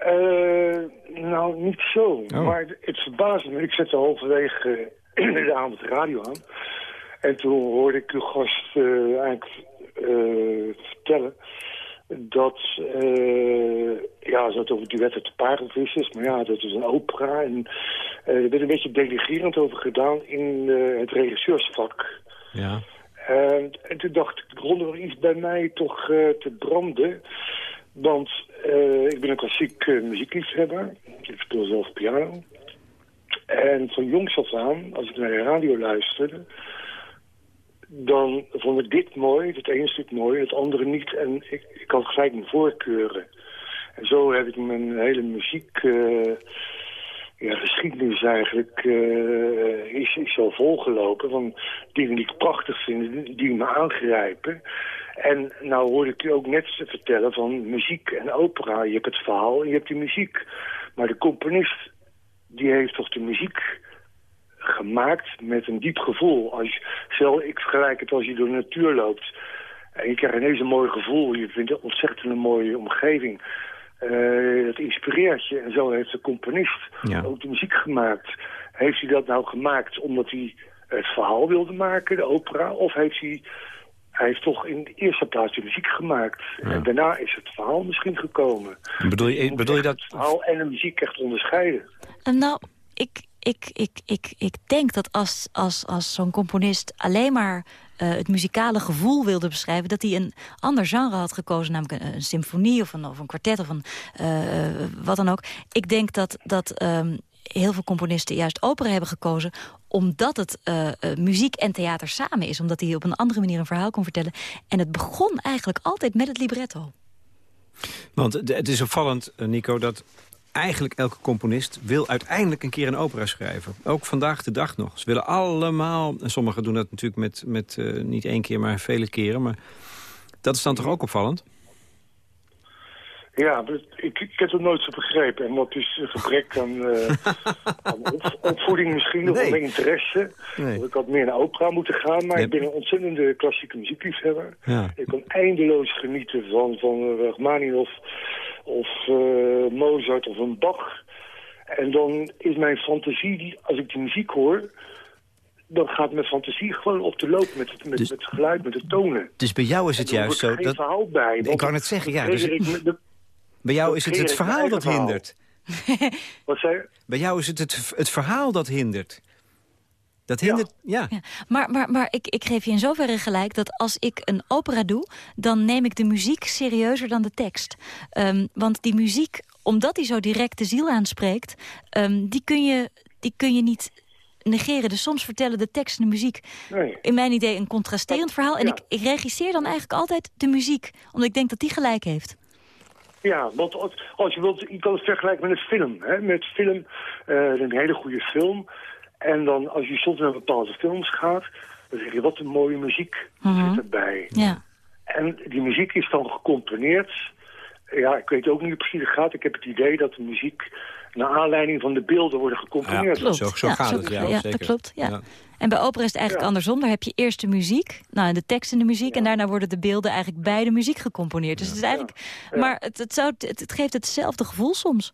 Eh, nou, niet zo. Oh. Maar het verbaasde me. Ik zette halverwege eh, de avond de radio aan. En toen hoorde ik uw gast eh, eigenlijk vertellen dat, ja, ze had over duetten te paardenvissers, maar ja, dat is een opera. En er werd een beetje delegerend over gedaan in het regisseursvak. Ja. En, en toen dacht ik, begon er iets bij mij toch te branden. Want eh, ik ben een klassiek eh, muziekliefhebber. Ik speel zelf piano. En van jongs af aan, als ik naar de radio luisterde... dan vond ik dit mooi, het ene stuk mooi, het andere niet. En ik, ik had gelijk mijn voorkeuren. En zo heb ik mijn hele muziek... eh, ja, eigenlijk is, is zo volgelopen van dingen die ik prachtig vind, die me aangrijpen. En nou hoorde ik u ook net vertellen van muziek en opera. Je hebt het verhaal en je hebt de muziek. Maar de componist, die heeft toch de muziek gemaakt met een diep gevoel. Als je, stel, ik vergelijk het als je door de natuur loopt. En je krijgt ineens een mooi gevoel. Je vindt het ontzettend een mooie omgeving. Eh, dat inspireert je. En zo heeft de componist Ja. ook de muziek gemaakt. Heeft hij dat nou gemaakt omdat hij het verhaal wilde maken, de opera? Of heeft hij, hij heeft toch in de eerste plaats de muziek gemaakt? En daarna is het verhaal misschien gekomen. Bedoel je, bedoel je dat... Het verhaal en de muziek echt onderscheiden. En nou, ik, ik, ik, ik, ik denk dat als, als, als zo'n componist alleen maar eh, het muzikale gevoel wilde beschrijven... dat hij een ander genre had gekozen, namelijk een, een symfonie of een, of een kwartet of een, eh, wat dan ook. Ik denk dat, dat ehm, heel veel componisten juist opera hebben gekozen... omdat het eh, eh, muziek en theater samen is. Omdat hij op een andere manier een verhaal kon vertellen. En het begon eigenlijk altijd met het libretto. Want het is opvallend, eh, Nico, dat eigenlijk elke componist wil uiteindelijk een keer een opera schrijven. Ook vandaag de dag nog. Ze willen allemaal, en sommigen doen dat natuurlijk met, met niet één keer, maar vele keren. Maar dat is dan toch ook opvallend? Ja, ik, ik heb het nooit zo begrepen. En dat is een gebrek aan, eh, aan op- opvoeding misschien, of Nee. aan interesse. Nee. Ik had meer naar opera moeten gaan, maar ik ben een ontzettende klassieke muziekliefhebber. Ja. Ik kan eindeloos genieten van, van Rachmaninoff of eh, Mozart of een Bach. En dan is mijn fantasie, die, als ik die muziek hoor... dan gaat mijn fantasie gewoon op de loop met het, met, Dus- met het geluid, met de tonen. Dus bij jou is het juist zo geen dat... verhaal bij. Ik wou net zeggen, ja. Dus de- bij jou is het het verhaal dat hindert. Wat zei je? Bij jou is het het, het verhaal dat hindert. Dat hindert, ja. Ja. Maar, maar, maar ik, ik geef je in zoverre gelijk dat als ik een opera doe... dan neem ik de muziek serieuzer dan de tekst. Ehm, want die muziek, omdat die zo direct de ziel aanspreekt... ehm, die, kun je, die kun je niet negeren. Dus soms vertellen de tekst en de muziek... Nee. in mijn idee een contrasterend verhaal. En Ja. ik, ik regisseer dan eigenlijk altijd de muziek. Omdat ik denk dat die gelijk heeft. Ja, want als, je wilt, je kan het vergelijken met een film. Hè? Met film, eh, een hele goede film. En dan als je soms naar bepaalde films gaat, dan zeg je wat een mooie muziek Mhm. zit erbij. Ja. En die muziek is dan gecomponeerd. Ja, ik weet ook niet hoe het precies gaat. Ik heb het idee dat de muziek naar aanleiding van de beelden worden gecomponeerd. Klopt. Zo, zo Ja, gaat zo- het, ja, ja, dat klopt, ja. Ja. En bij opera is het eigenlijk Ja. andersom. Daar heb je eerst de muziek, nou, de tekst en de muziek... en daarna worden de beelden eigenlijk bij de muziek gecomponeerd. Dus het is eigenlijk... Maar het, het, zou, het, het geeft hetzelfde gevoel soms.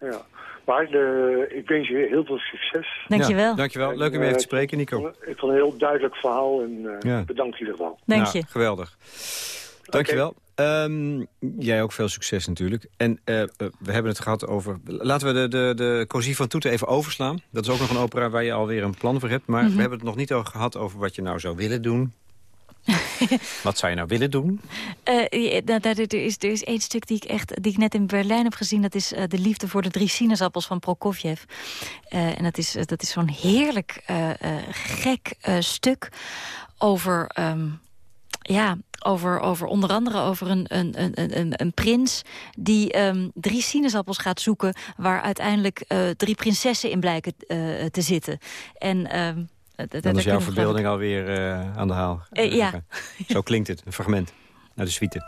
Ja. Maar de, ik wens je heel veel succes. Dankjewel. Ja, dankjewel. Leuk om je even te spreken, Nico. Ik vond een heel duidelijk verhaal en eh, Ja. bedankt in ieder geval. Dank je. Geweldig. Dankjewel. Ehm, jij ook veel succes natuurlijk. En eh, eh, we hebben het gehad over... Laten we de, de, de van Toeten even overslaan. Dat is ook nog een opera waar je alweer een plan voor hebt. Maar Mhm. we hebben het nog niet over gehad over wat je nou zou willen doen. wat zou je nou willen doen? Ja, nou, daar- er, is, er is één stuk die ik, echt, die ik net in Berlijn heb gezien. Dat is De liefde voor de drie sinaasappels van Prokofjev. En dat is, dat is zo'n heerlijk gek stuk over... ehm, ja, over, over onder andere over een, een, een, een, een prins... die ehm, drie sinaasappels gaat zoeken... waar uiteindelijk eh, drie prinsessen in blijken eh, te zitten. En... dat- Dan is jouw verbeelding alweer eh, aan de haal. Ja. Zo klinkt het, een fragment. Naar de suite.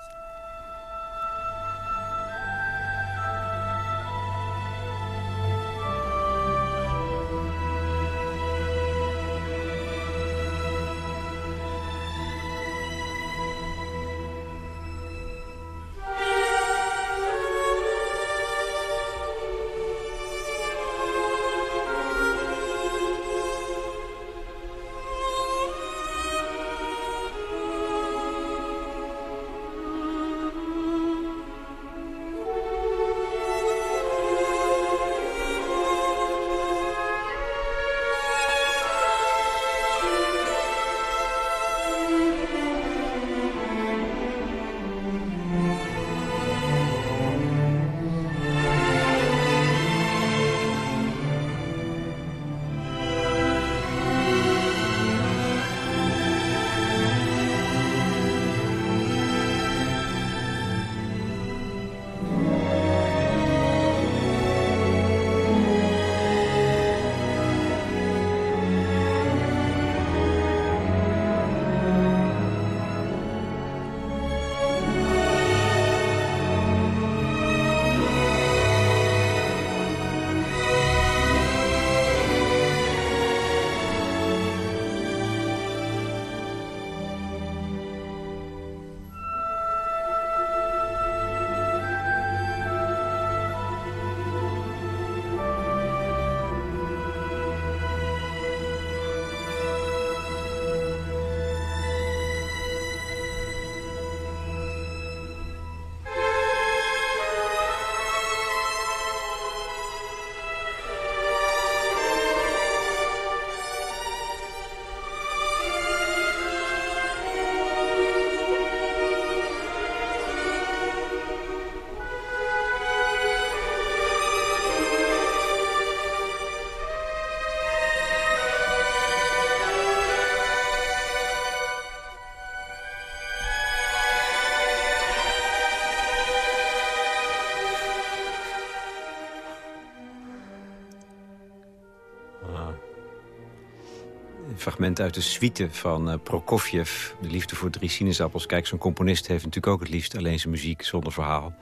Een fragment uit de suite van eh, Prokofjev. De liefde voor drie sinaasappels. Kijk, zo'n componist heeft natuurlijk ook het liefst alleen zijn muziek zonder verhaal.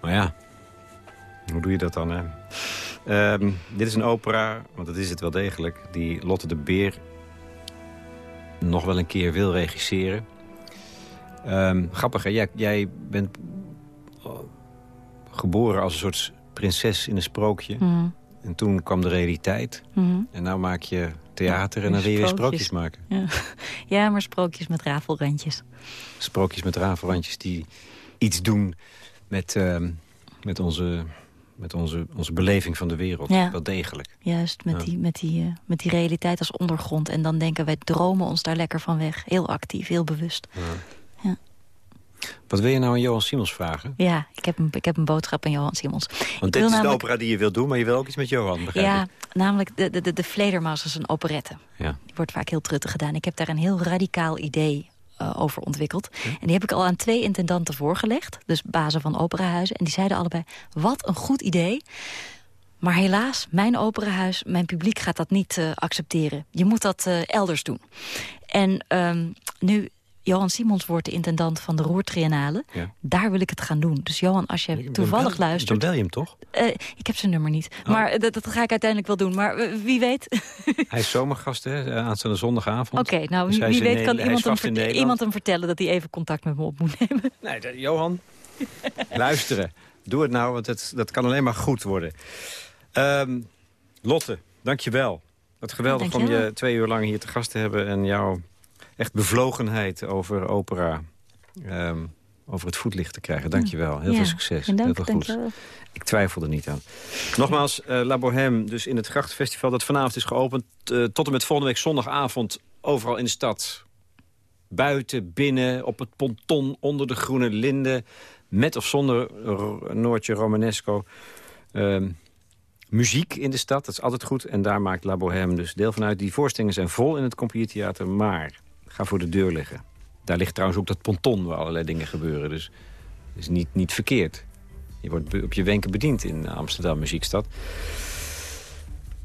Maar ja, hoe doe je dat dan, hè? Ehm, dit is een opera, want dat is het wel degelijk... die Lotte de Beer nog wel een keer wil regisseren. Ehm, grappig, hè? Jij, jij bent oh, geboren als een soort prinses in een sprookje. Mhm. En toen kwam de realiteit. Mhm. En nou maak je theater en dan wil je weer Sprookjes. maken. Ja. ja, maar sprookjes met rafelrandjes. Sprookjes met rafelrandjes die iets doen met, ehm, met, onze, met onze, onze beleving van de wereld. Ja. Wel degelijk. Juist, met, Ja. die, met, die, eh, met die realiteit als ondergrond. En dan denken wij dromen ons daar lekker van weg. Heel actief, heel bewust. Wat wil je nou aan Johan Simons vragen? Ja, ik heb een, ik heb een boodschap aan Johan Simons. Want Ik dit wil is de opera die je wilt doen, maar je wil ook iets met Johan, begrijp Ja, ik? namelijk de, de, de, de Vledermaus is een operette. Ja. Die wordt vaak heel truttig gedaan. Ik heb daar een heel radicaal idee eh, over ontwikkeld. En die heb ik al aan twee intendanten voorgelegd. Dus bazen van operahuizen. En die zeiden allebei, wat een goed idee. Maar helaas, mijn operahuis, mijn publiek gaat dat niet eh, accepteren. Je moet dat eh, elders doen. En ehm, nu... Johan Simons wordt de intendant van de Roertriennale. Ja. Daar wil ik het gaan doen. Dus Johan, als je toevallig luistert... Dan bel je hem toch? Eh, ik heb zijn nummer niet. Maar eh, dat, dat ga ik uiteindelijk wel doen. Maar eh, wie weet. Hij is zomergast, hè? Aanstaande zondagavond. Oké, nou Dus wie, weet kan Nederland- iemand hem, verte- iemand hem vertellen... dat hij even contact met me op moet nemen. Nee, de- Johan, luisteren. Doe het nou, want het, dat kan alleen maar goed worden. Ehm, Lotte, dank je wel. Wat geweldig om je twee uur lang hier te gast te hebben... en jouw echt bevlogenheid over opera... ehm, over het voetlicht te krijgen. Dank je wel. Heel Ja, veel succes. dank, Heel veel goeds. wel. Ik twijfel er niet aan. Nogmaals, eh, La Bohème, dus in het Grachtenfestival... dat vanavond is geopend eh, tot en met volgende week zondagavond... overal in de stad. Buiten, binnen, op het ponton, onder de groene linden... met of zonder Noortje Romanesco. Ehm, muziek in de stad, dat is altijd goed. En daar maakt La Bohème dus deel van uit. Die voorstellingen zijn vol in het Compagnietheater, maar ga voor de deur liggen. Daar ligt trouwens ook dat ponton waar allerlei dingen gebeuren. Dus is niet, niet verkeerd. Je wordt op je wenken bediend in Amsterdam Muziekstad.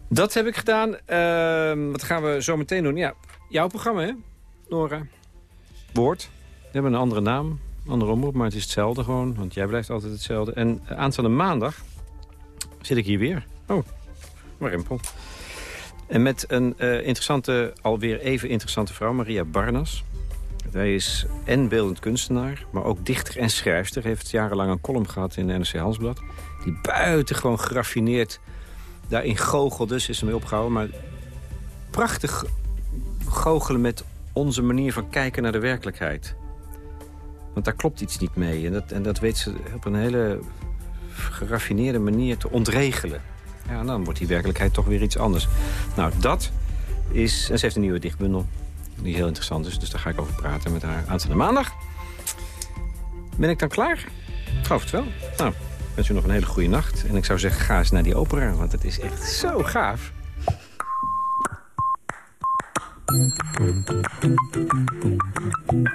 Dat heb ik gedaan. Ehm, wat gaan we zo meteen doen? Ja, jouw programma, hè, Nora? Woord. We hebben een andere naam, andere omroep, maar het is hetzelfde gewoon. Want jij blijft altijd hetzelfde. En eh, aanstaande maandag zit ik hier weer. Oh, maar rimpel. En met een eh, interessante, alweer even interessante vrouw, Maria Barnas. Zij is en beeldend kunstenaar, maar ook dichter en schrijfster. Heeft jarenlang een column gehad in NRC Handelsblad. Die buitengewoon geraffineerd daarin goochelde. Ze is ermee opgehouden, maar prachtig goochelen met onze manier van kijken naar de werkelijkheid. Want daar klopt iets niet mee. En dat, en dat weet ze op een hele geraffineerde manier te ontregelen. Ja, en dan wordt die werkelijkheid toch weer iets anders. Nou, dat is... En ze heeft een nieuwe dichtbundel die heel interessant is. Dus daar ga ik over praten met haar aanstaande maandag. Ben ik dan klaar? Ik geloof het wel. Nou, ik wens u nog een hele goede nacht. En ik zou zeggen, ga eens naar die opera, want het is echt zo gaaf.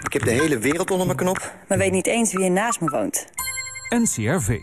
Ik heb de hele wereld onder mijn knop. maar weet niet eens wie er naast me woont. NCRV.